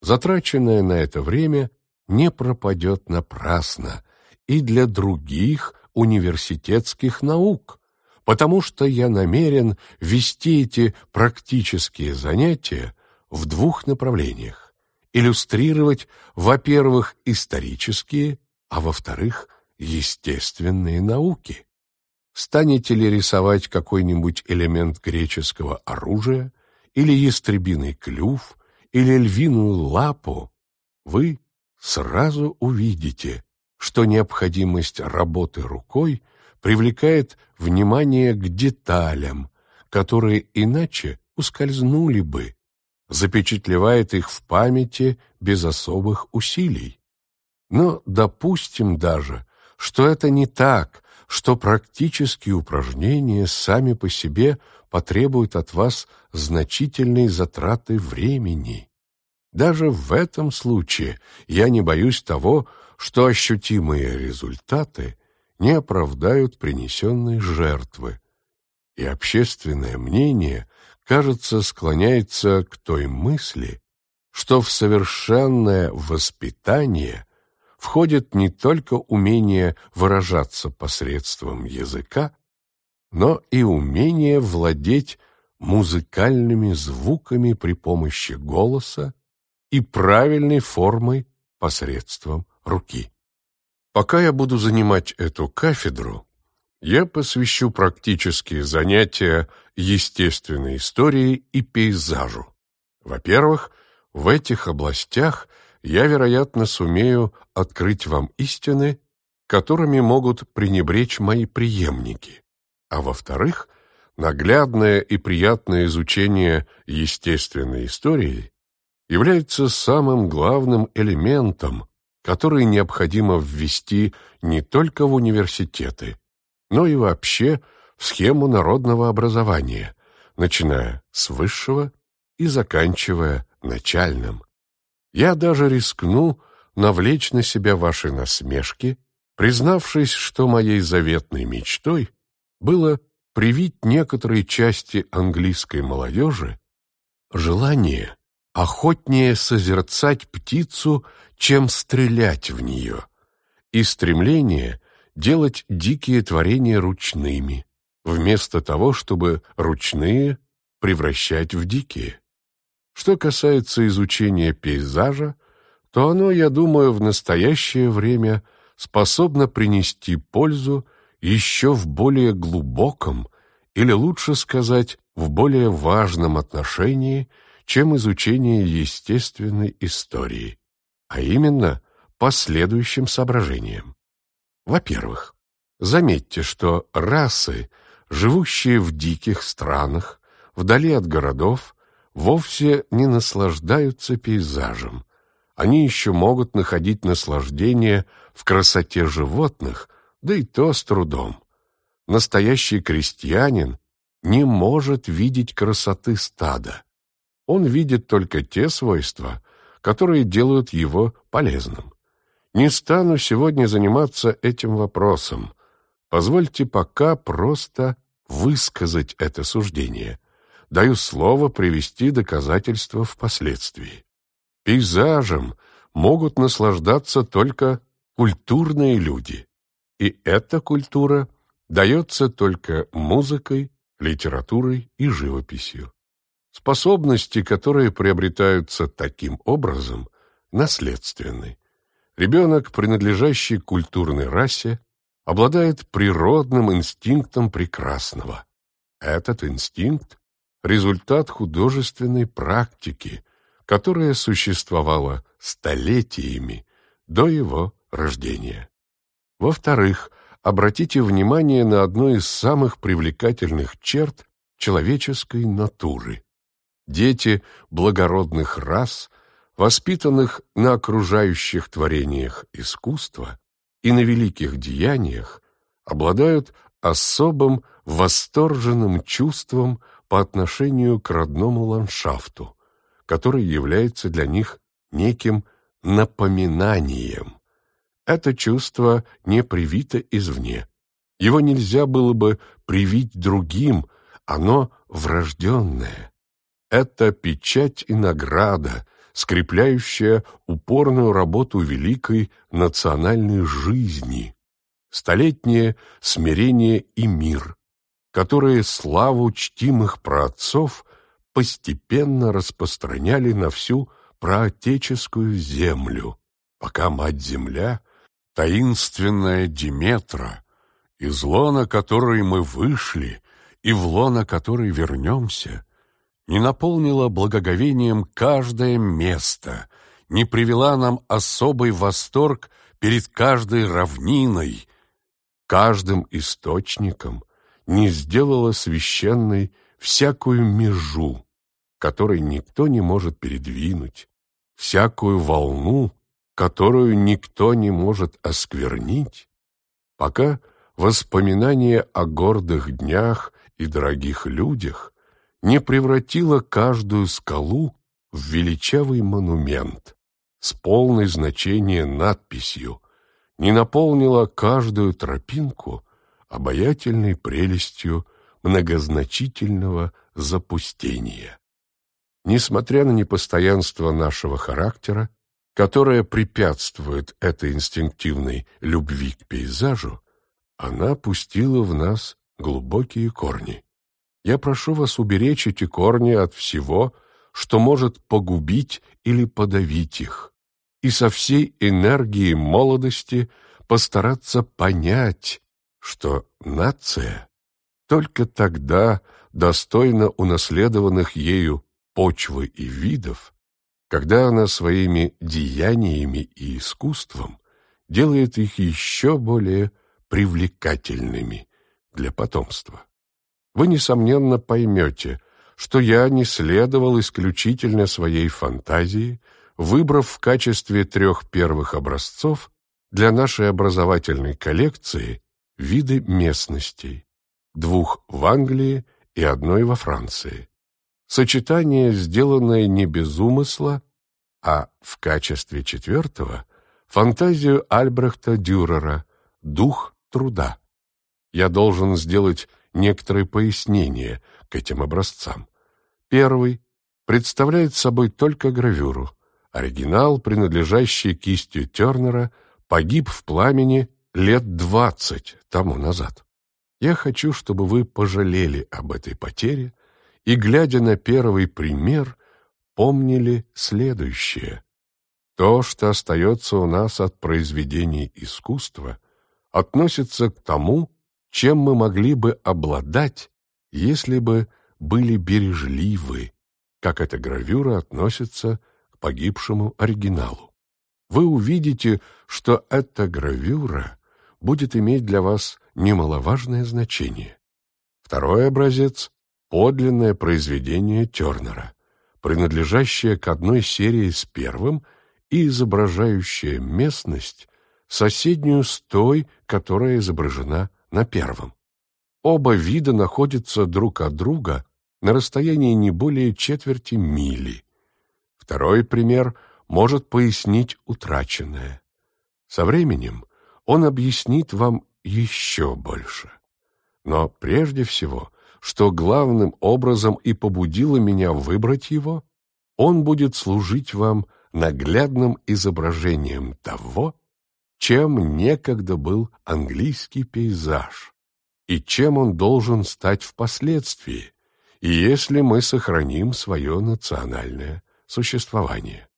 Затраченное на это время не пропадет напрасно и для других университетских наук, потому что я намерен вести эти практические занятия в двух направлениях. Иллюстрировать, во-первых, исторические, а во-вторых, естественные науки. Станете ли рисовать какой-нибудь элемент греческого оружия, или ястребиный клюв, или львиную лапу, вы сразу увидите, что необходимость работы рукой привлекает внимание к деталям, которые иначе ускользнули бы, запечатлевает их в памяти без особых усилий. Но допустим даже, что это не так, что практические упражнения сами по себе потребуют от вас значительной затраты времени. Даже в этом случае я не боюсь того, что ощутимые результаты не оправдают принесенной жертвы. И общественное мнение, кажется, склоняется к той мысли, что в совершенное воспитание входит не только умение выражаться посредством языка, но и умение владеть музыкальными звуками при помощи голоса и правильной формой посредством руки. Пока я буду занимать эту кафедру, я посвящу практические занятия естественной истории и пейзажу. Во-первых, в этих областях я, вероятно, сумею открыть вам истины, которыми могут пренебречь мои преемники. А во-вторых, наглядное и приятное изучение естественной истории является самым главным элементом, который необходимо ввести не только в университеты, но и вообще в схему народного образования, начиная с высшего и заканчивая начальным. Я даже рискну навлечь на себя ваши насмешки, признавшись, что моей заветной мечтой было привить некоторой части английской молодежи желание охотнее созерцать птицу, чем стрелять в нее, и стремление делать дикие творения ручными, вместо того, чтобы ручные превращать в дикие. Что касается изучения пейзажа, то оно, я думаю, в настоящее время способно принести пользу еще в более глубоком, или лучше сказать, в более важном отношении, чем изучение естественной истории, а именно по следующим соображениям. Во-первых, заметьте, что расы, живущие в диких странах, вдали от городов, вовсе не наслаждаются пейзажем. Они еще могут находить наслаждение в красоте животных, да и то с трудом. Настоящий крестьянин не может видеть красоты стада. Он видит только те свойства, которые делают его полезным. Не стану сегодня заниматься этим вопросом. Позвольте пока просто высказать это суждение – даю слово привести доказательства впоследствии. Пейзажем могут наслаждаться только культурные люди, и эта культура дается только музыкой, литературой и живописью. Способности, которые приобретаются таким образом, наследственны. Ребенок, принадлежащий культурной расе, обладает природным инстинктом прекрасного. Этот инстинкт результат художественной практики, которая существовала столетиями до его рождения. Во-вторых, обратите внимание на одну из самых привлекательных черт человеческой натуры. Дети благородных рас воспитанных на окружающих творениях искусства и на великих деяниях, обладают особым восторженным чувством по отношению к родному ландшафту, который является для них неким напоминанием. Это чувство не привито извне. Его нельзя было бы привить другим, оно врожденное. Это печать и награда, скрепляющая упорную работу великой национальной жизни, столетнее смирение и мир, которые славу чтимых праотцов постепенно распространяли на всю проотеческую землю, пока Мать-Земля, таинственная Диметра, из лона которой мы вышли и в лона которой вернемся, не наполнила благоговением каждое место, не привела нам особый восторг перед каждой равниной, каждым источником, не сделала священной всякую межу, которой никто не может передвинуть, всякую волну, которую никто не может осквернить, пока воспоминание о гордых днях и дорогих людях не превратило каждую скалу в величавый монумент с полной значения надписью, не наполнила каждую тропинку обаятельной прелестью многозначительного запустения. Несмотря на непостоянство нашего характера, которое препятствует этой инстинктивной любви к пейзажу, она пустила в нас глубокие корни. Я прошу вас уберечь эти корни от всего, что может погубить или подавить их, и со всей энергией молодости постараться понять, что нация только тогда достойна унаследованных ею почвы и видов, когда она своими деяниями и искусством делает их еще более привлекательными для потомства. Вы, несомненно, поймете, что я не следовал исключительно своей фантазии, выбрав в качестве трех первых образцов для нашей образовательной коллекции виды местностей, двух в Англии и одной во Франции. Сочетание, сделанное не без умысла, а в качестве четвертого — фантазию Альбрехта Дюрера «Дух труда». Я должен сделать некоторые пояснения к этим образцам. Первый представляет собой только гравюру. Оригинал, принадлежащий кистью Тернера, погиб в пламени лет двадцать тому назад. Я хочу, чтобы вы пожалели об этой потере и, глядя на первый пример, помнили следующее. То, что остается у нас от произведений искусства, относится к тому, чем мы могли бы обладать, если бы были бережливы, как эта гравюра относится к погибшему оригиналу. Вы увидите, что эта гравюра будет иметь для вас немаловажное значение. Второй образец — подлинное произведение Тернера, принадлежащее к одной серии с первым и изображающее местность, соседнюю с той, которая изображена на первом. Оба вида находятся друг от друга на расстоянии не более четверти мили. Второй пример может пояснить утраченное. Со временем он объяснит вам еще больше. Но прежде всего, что главным образом и побудило меня выбрать его, он будет служить вам наглядным изображением того, чем некогда был английский пейзаж, и чем он должен стать впоследствии, если мы сохраним свое национальное существование.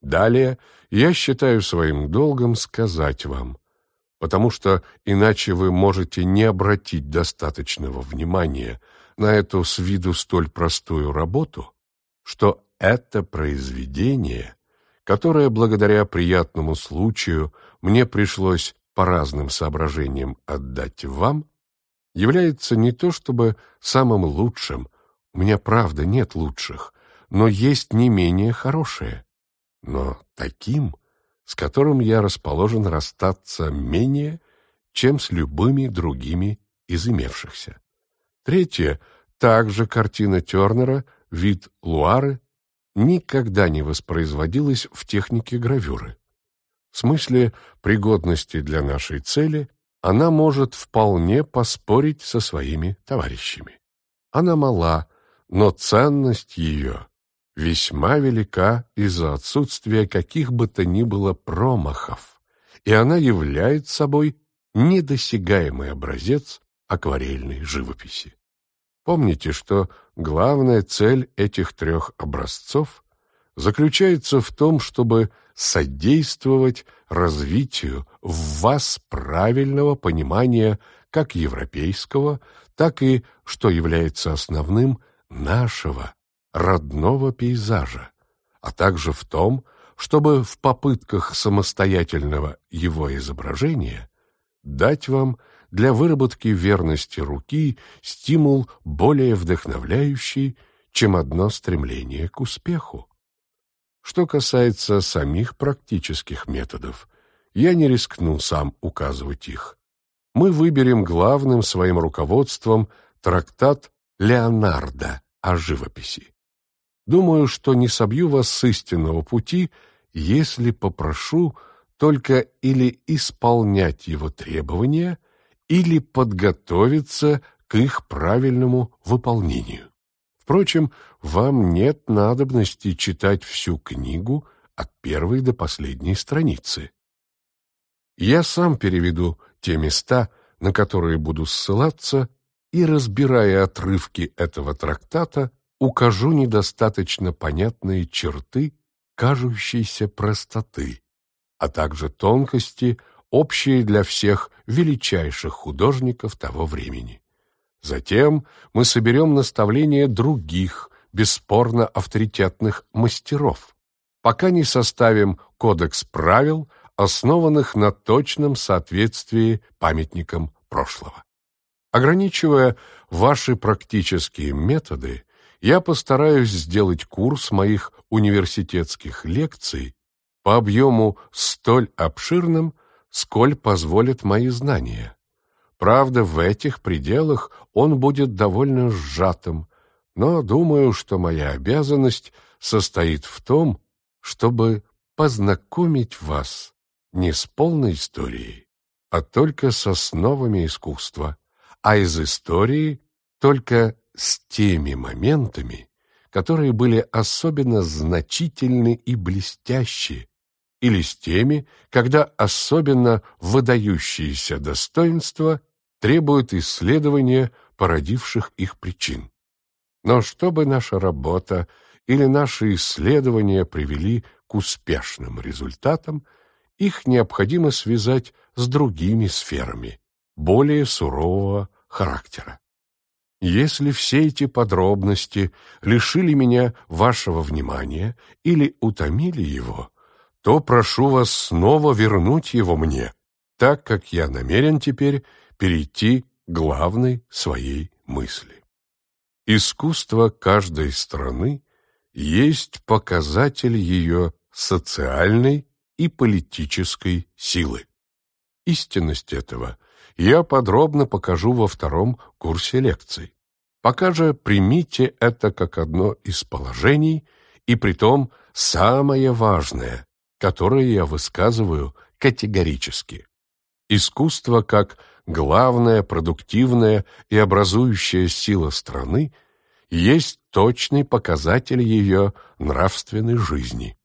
Далее я считаю своим долгом сказать вам, потому что иначе вы можете не обратить достаточного внимания на эту с виду столь простую работу, что это произведение, которое благодаря приятному случаю мне пришлось по разным соображениям отдать вам, является не то чтобы самым лучшим, у меня правда нет лучших, но есть не менее хорошее. но таким, с которым я расположен расстаться менее, чем с любыми другими из имевшихся. Третье, также картина Тернера, вид Луары, никогда не воспроизводилась в технике гравюры. В смысле пригодности для нашей цели она может вполне поспорить со своими товарищами. Она мала, но ценность ее весьма велика из-за отсутствия каких бы то ни было промахов, и она является собой недосягаемый образец акварельной живописи. Помните, что главная цель этих трех образцов заключается в том, чтобы содействовать развитию в вас правильного понимания как европейского, так и, что является основным, нашего родного пейзажа, а также в том, чтобы в попытках самостоятельного его изображения дать вам для выработки верности руки стимул более вдохновляющий, чем одно стремление к успеху. Что касается самих практических методов, я не рискну сам указывать их. Мы выберем главным своим руководством трактат Леонардо о живописи. Думаю, что не собью вас с истинного пути, если попрошу только или исполнять его требования, или подготовиться к их правильному выполнению. Впрочем, вам нет надобности читать всю книгу от первой до последней страницы. Я сам переведу те места, на которые буду ссылаться, и, разбирая отрывки этого трактата, укажу недостаточно понятные черты кажущейся простоты, а также тонкости, общие для всех величайших художников того времени. Затем мы соберем наставления других, бесспорно авторитетных мастеров, пока не составим кодекс правил, основанных на точном соответствии памятникам прошлого. Ограничивая ваши практические методы, я постараюсь сделать курс моих университетских лекций по объему столь обширным, сколь позволят мои знания. Правда, в этих пределах он будет довольно сжатым, но думаю, что моя обязанность состоит в том, чтобы познакомить вас не с полной историей, а только с основами искусства, а из истории только с теми моментами, которые были особенно значительны и блестящие, или с теми, когда особенно выдающиеся достоинства требуют исследования породивших их причин. Но чтобы наша работа или наши исследования привели к успешным результатам, их необходимо связать с другими сферами, более сурового характера. Если все эти подробности лишили меня вашего внимания или утомили его, то прошу вас снова вернуть его мне, так как я намерен теперь перейти к главной своей мысли. Искусство каждой страны есть показатель ее социальной и политической силы. Истинность этого я подробно покажу во втором курсе лекций. Пока же примите это как одно из положений, и притом самое важное, которое я высказываю категорически. Искусство как главная продуктивная и образующая сила страны есть точный показатель ее нравственной жизни.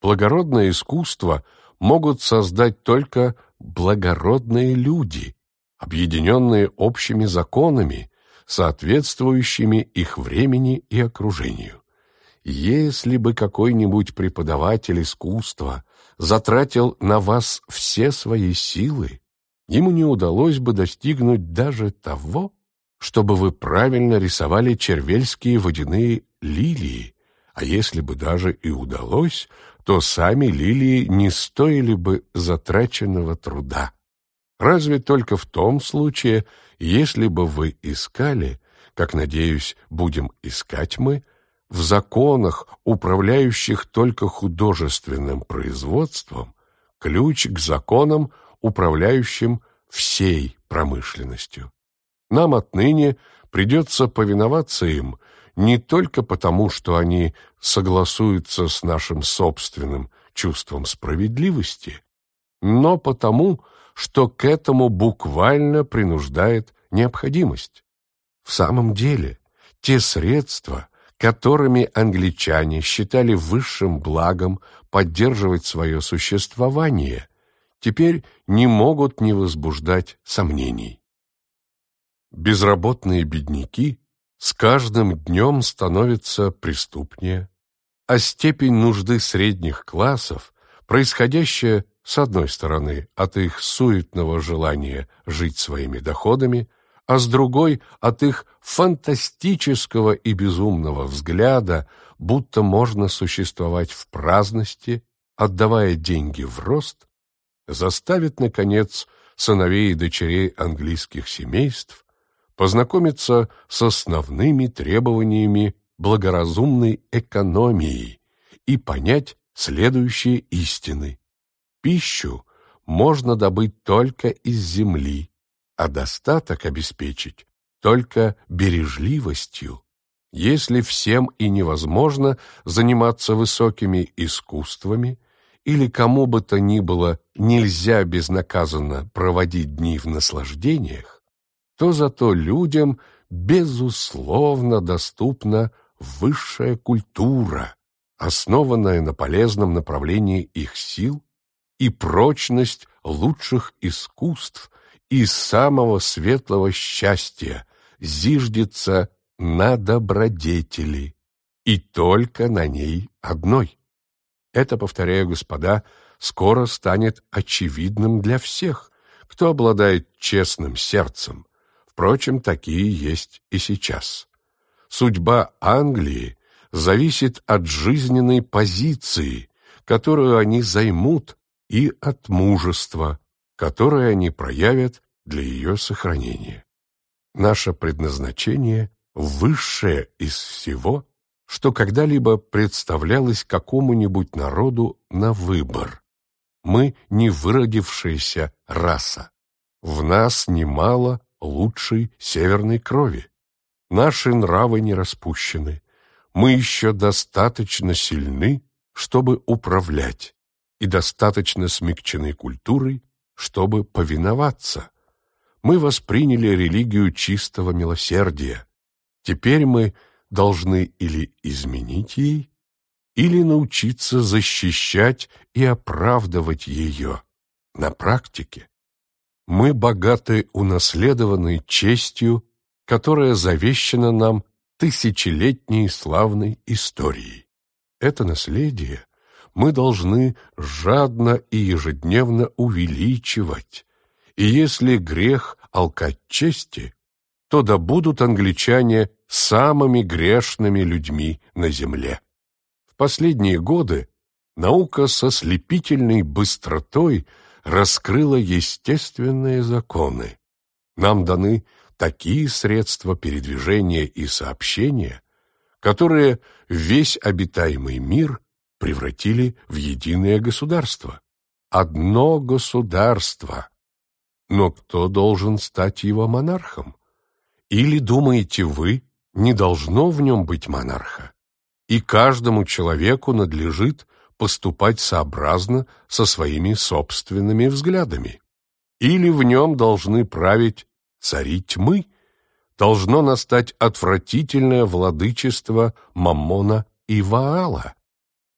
Благородное искусство могут создать только благородные люди, объединенные общими законами, соответствующими их времени и окружению. Если бы какой-нибудь преподаватель искусства затратил на вас все свои силы, ему не удалось бы достигнуть даже того, чтобы вы правильно рисовали червельские водяные лилии, а если бы даже и удалось, то сами лилии не стоили бы затраченного труда. Разве только в том случае, если бы вы искали, как, надеюсь, будем искать мы, в законах, управляющих только художественным производством, ключ к законам, управляющим всей промышленностью. Нам отныне придется повиноваться им не только потому, что они согласуются с нашим собственным чувством справедливости, но потому, что к этому буквально принуждает необходимость. В самом деле, те средства, которыми англичане считали высшим благом поддерживать свое существование, теперь не могут не возбуждать сомнений. Безработные бедняки с каждым днем становятся преступнее, а степень нужды средних классов, происходящая, с одной стороны, от их суетного желания жить своими доходами, а с другой — от их фантастического и безумного взгляда, будто можно существовать в праздности, отдавая деньги в рост, заставит, наконец, сыновей и дочерей английских семейств познакомиться с основными требованиями благоразумной экономии и понять следующие истины. Пищу можно добыть только из земли, а достаток обеспечить только бережливостью. Если всем и невозможно заниматься высокими искусствами, или кому бы то ни было нельзя безнаказанно проводить дни в наслаждениях, то зато людям безусловно доступна высшая культура, основанная на полезном направлении их сил и прочность лучших искусств из самого светлого счастья зиждется на добродетели, и только на ней одной. Это, повторяю, господа, скоро станет очевидным для всех, кто обладает честным сердцем. Впрочем, такие есть и сейчас. Судьба Англии зависит от жизненной позиции, которую они займут, и от мужества, которое они проявят для ее сохранения. Наше предназначение высшее из всего, что когда-либо представлялось какому-нибудь народу на выбор. Мы не выродившаяся раса. В нас немало лучшей северной крови. Наши нравы не распущены. Мы еще достаточно сильны, чтобы управлять, и достаточно смягчены культурой, чтобы повиноваться. Мы восприняли религию чистого милосердия. Теперь мы должны или изменить ей, или научиться защищать и оправдывать ее на практике. Мы богаты унаследованной честью, которая завещана нам тысячелетней славной историей. Это наследие мы должны жадно и ежедневно увеличивать. И если грех алкать чести, то да будут англичане самыми грешными людьми на земле. В последние годы наука со слепительной быстротой раскрыла естественные законы. Нам даны такие средства передвижения и сообщения, которые весь обитаемый мир превратили в единое государство. Одно государство. Но кто должен стать его монархом? Или, думаете вы, не должно в нем быть монарха? И каждому человеку надлежит поступать сообразно со своими собственными взглядами? Или в нем должны править цари тьмы? Должно настать отвратительное владычество Маммона и Ваала?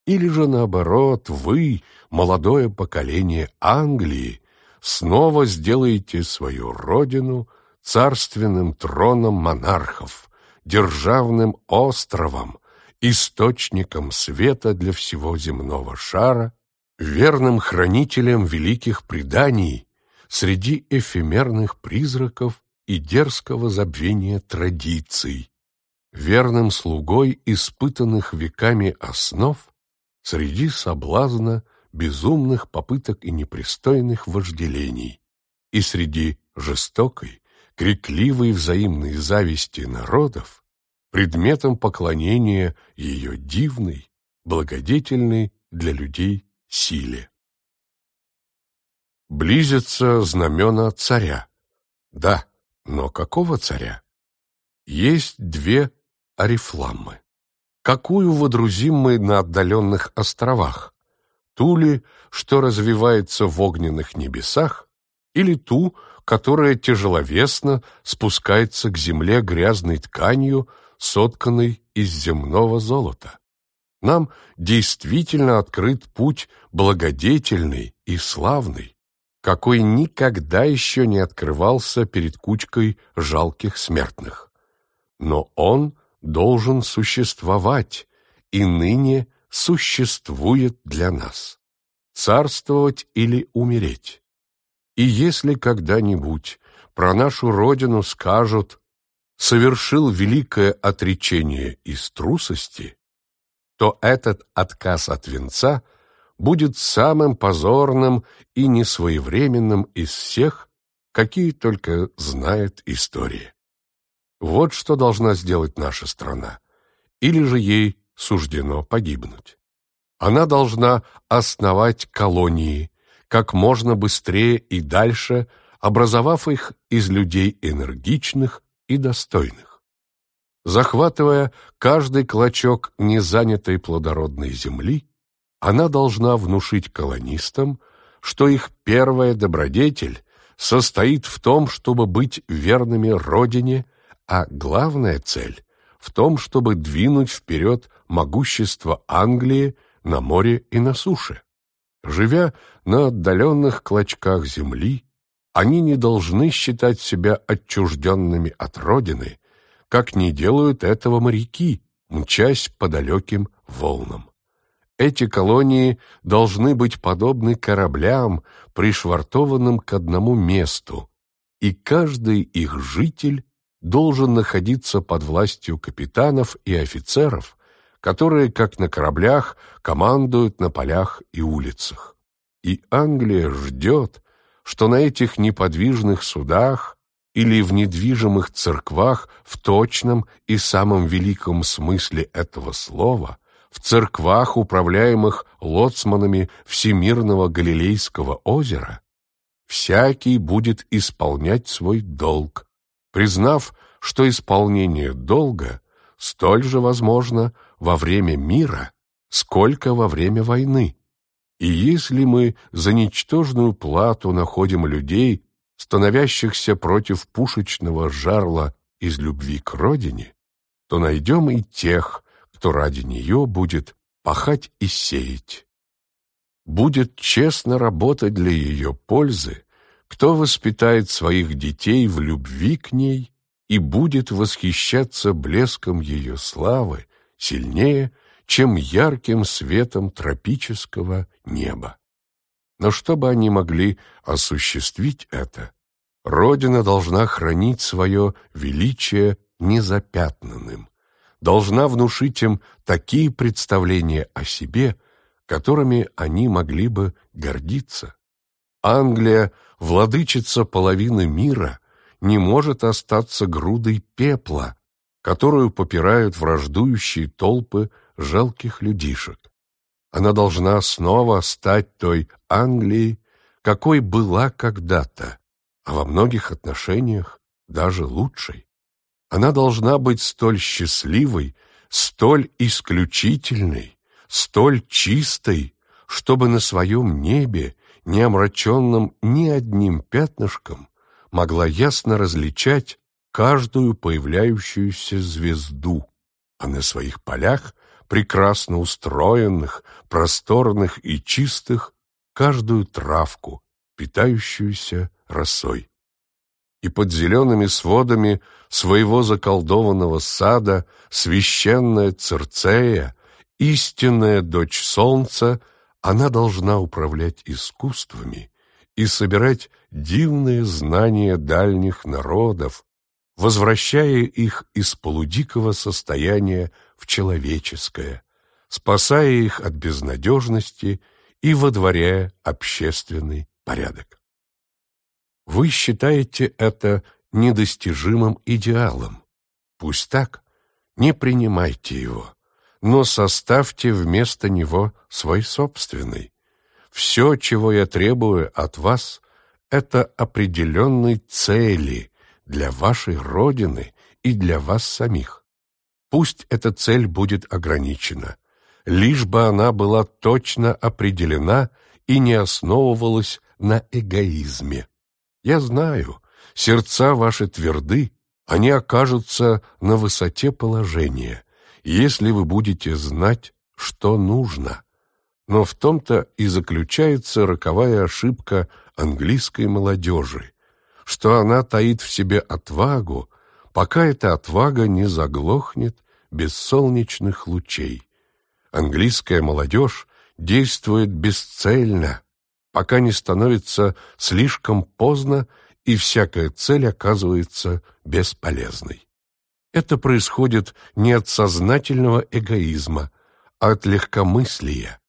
Или же наоборот, вы, молодое поколение Англии, снова сделаете свою родину царственным троном монархов, державным островом, источником света для всего земного шара, верным хранителем великих преданий среди эфемерных призраков и дерзкого забвения традиций, верным слугой испытанных веками основ среди соблазна, безумных попыток и непристойных вожделений, и среди жестокой, крикливой взаимной зависти народов, предметом поклонения ее дивной, благодетельной для людей силе. Близятся знамена царя. Да, но какого царя? Есть две орифламмы. Какую водрузим мы на отдаленных островах? Ту ли, что развивается в огненных небесах, или ту, которая тяжеловесно спускается к земле грязной тканью, сотканной из земного золота? Нам действительно открыт путь благодетельный и славный, какой никогда еще не открывался перед кучкой жалких смертных. Но он должен существовать, и ныне существует для нас. Царствовать или умереть. И если когда-нибудь про нашу Родину скажут «совершил великое отречение из трусости», то этот отказ от венца будет самым позорным и несвоевременным из всех, какие только знает история. Вот что должна сделать наша страна, или же ей суждено погибнуть. Она должна основать колонии как можно быстрее и дальше, образовав их из людей энергичных и достойных захватывая каждый клочок незанятой плодородной земли, она должна внушить колонистам, что их первая добродетель состоит в том, чтобы быть верными Родине, а главная цель в том, чтобы двинуть вперед могущество Англии на море и на суше. Живя на отдаленных клочках земли, они не должны считать себя отчужденными от Родины как не делают этого моряки, мчась по далеким волнам. Эти колонии должны быть подобны кораблям, пришвартованным к одному месту, и каждый их житель должен находиться под властью капитанов и офицеров, которые, как на кораблях, командуют на полях и улицах. И Англия ждет, что на этих неподвижных судах или в недвижимых церквах в точном и самом великом смысле этого слова, в церквах, управляемых лоцманами Всемирного Галилейского озера, всякий будет исполнять свой долг, признав, что исполнение долга столь же возможно во время мира, сколько во время войны. И если мы за ничтожную плату находим людей, становящихся против пушечного жарла из любви к родине, то найдем и тех, кто ради нее будет пахать и сеять. Будет честно работать для ее пользы, кто воспитает своих детей в любви к ней и будет восхищаться блеском ее славы сильнее, чем ярким светом тропического неба. Но чтобы они могли осуществить это, Родина должна хранить свое величие незапятнанным, должна внушить им такие представления о себе, которыми они могли бы гордиться. Англия, владычица половины мира, не может остаться грудой пепла, которую попирают враждующие толпы жалких людишек. Она должна снова стать той Англией, какой была когда-то, а во многих отношениях даже лучшей. Она должна быть столь счастливой, столь исключительной, столь чистой, чтобы на своем небе, не омраченном ни одним пятнышком, могла ясно различать каждую появляющуюся звезду, а на своих полях прекрасно устроенных, просторных и чистых, каждую травку, питающуюся росой. И под зелеными сводами своего заколдованного сада священная Церцея, истинная дочь солнца, она должна управлять искусствами и собирать дивные знания дальних народов, возвращая их из полудикого состояния в человеческое, спасая их от безнадежности и водворяя общественный порядок. Вы считаете это недостижимым идеалом. Пусть так, не принимайте его, но составьте вместо него свой собственный. Все, чего я требую от вас, это определенной цели для вашей Родины и для вас самих. Пусть эта цель будет ограничена, лишь бы она была точно определена и не основывалась на эгоизме. Я знаю, сердца ваши тверды, они окажутся на высоте положения, если вы будете знать, что нужно. Но в том-то и заключается роковая ошибка английской молодежи, что она таит в себе отвагу, пока эта отвага не заглохнет без солнечных лучей. Английская молодежь действует бесцельно, пока не становится слишком поздно и всякая цель оказывается бесполезной. Это происходит не от сознательного эгоизма, а от легкомыслия.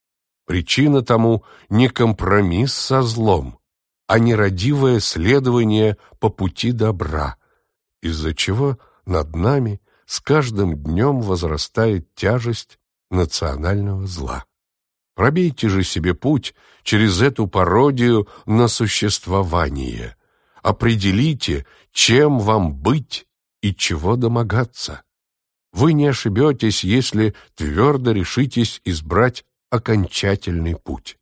Причина тому не компромисс со злом, а нерадивое следование по пути добра, из-за чего над нами с каждым днем возрастает тяжесть национального зла. Пробейте же себе путь через эту пародию на существование. Определите, чем вам быть и чего домогаться. Вы не ошибетесь, если твердо решитесь избрать окончательный путь.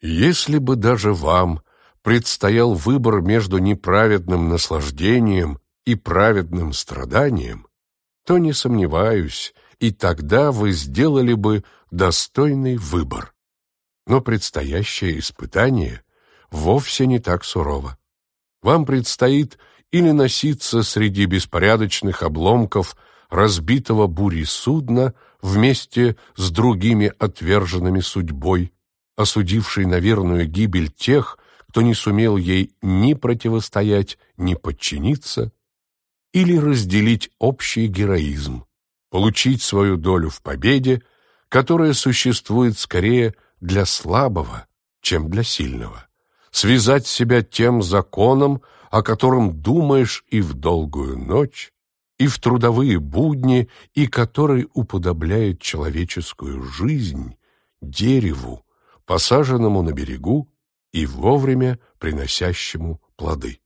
Если бы даже вам предстоял выбор между неправедным наслаждением и праведным страданием, то не сомневаюсь, и тогда вы сделали бы достойный выбор. Но предстоящее испытание вовсе не так сурово. Вам предстоит или носиться среди беспорядочных обломков разбитого бури судна вместе с другими отверженными судьбой, осудившей на верную гибель тех, кто не сумел ей ни противостоять, ни подчиниться, или разделить общий героизм, получить свою долю в победе, которая существует скорее для слабого, чем для сильного, связать себя тем законом, о котором думаешь и в долгую ночь, и в трудовые будни, и который уподобляет человеческую жизнь дереву, посаженному на берегу и вовремя приносящему плоды.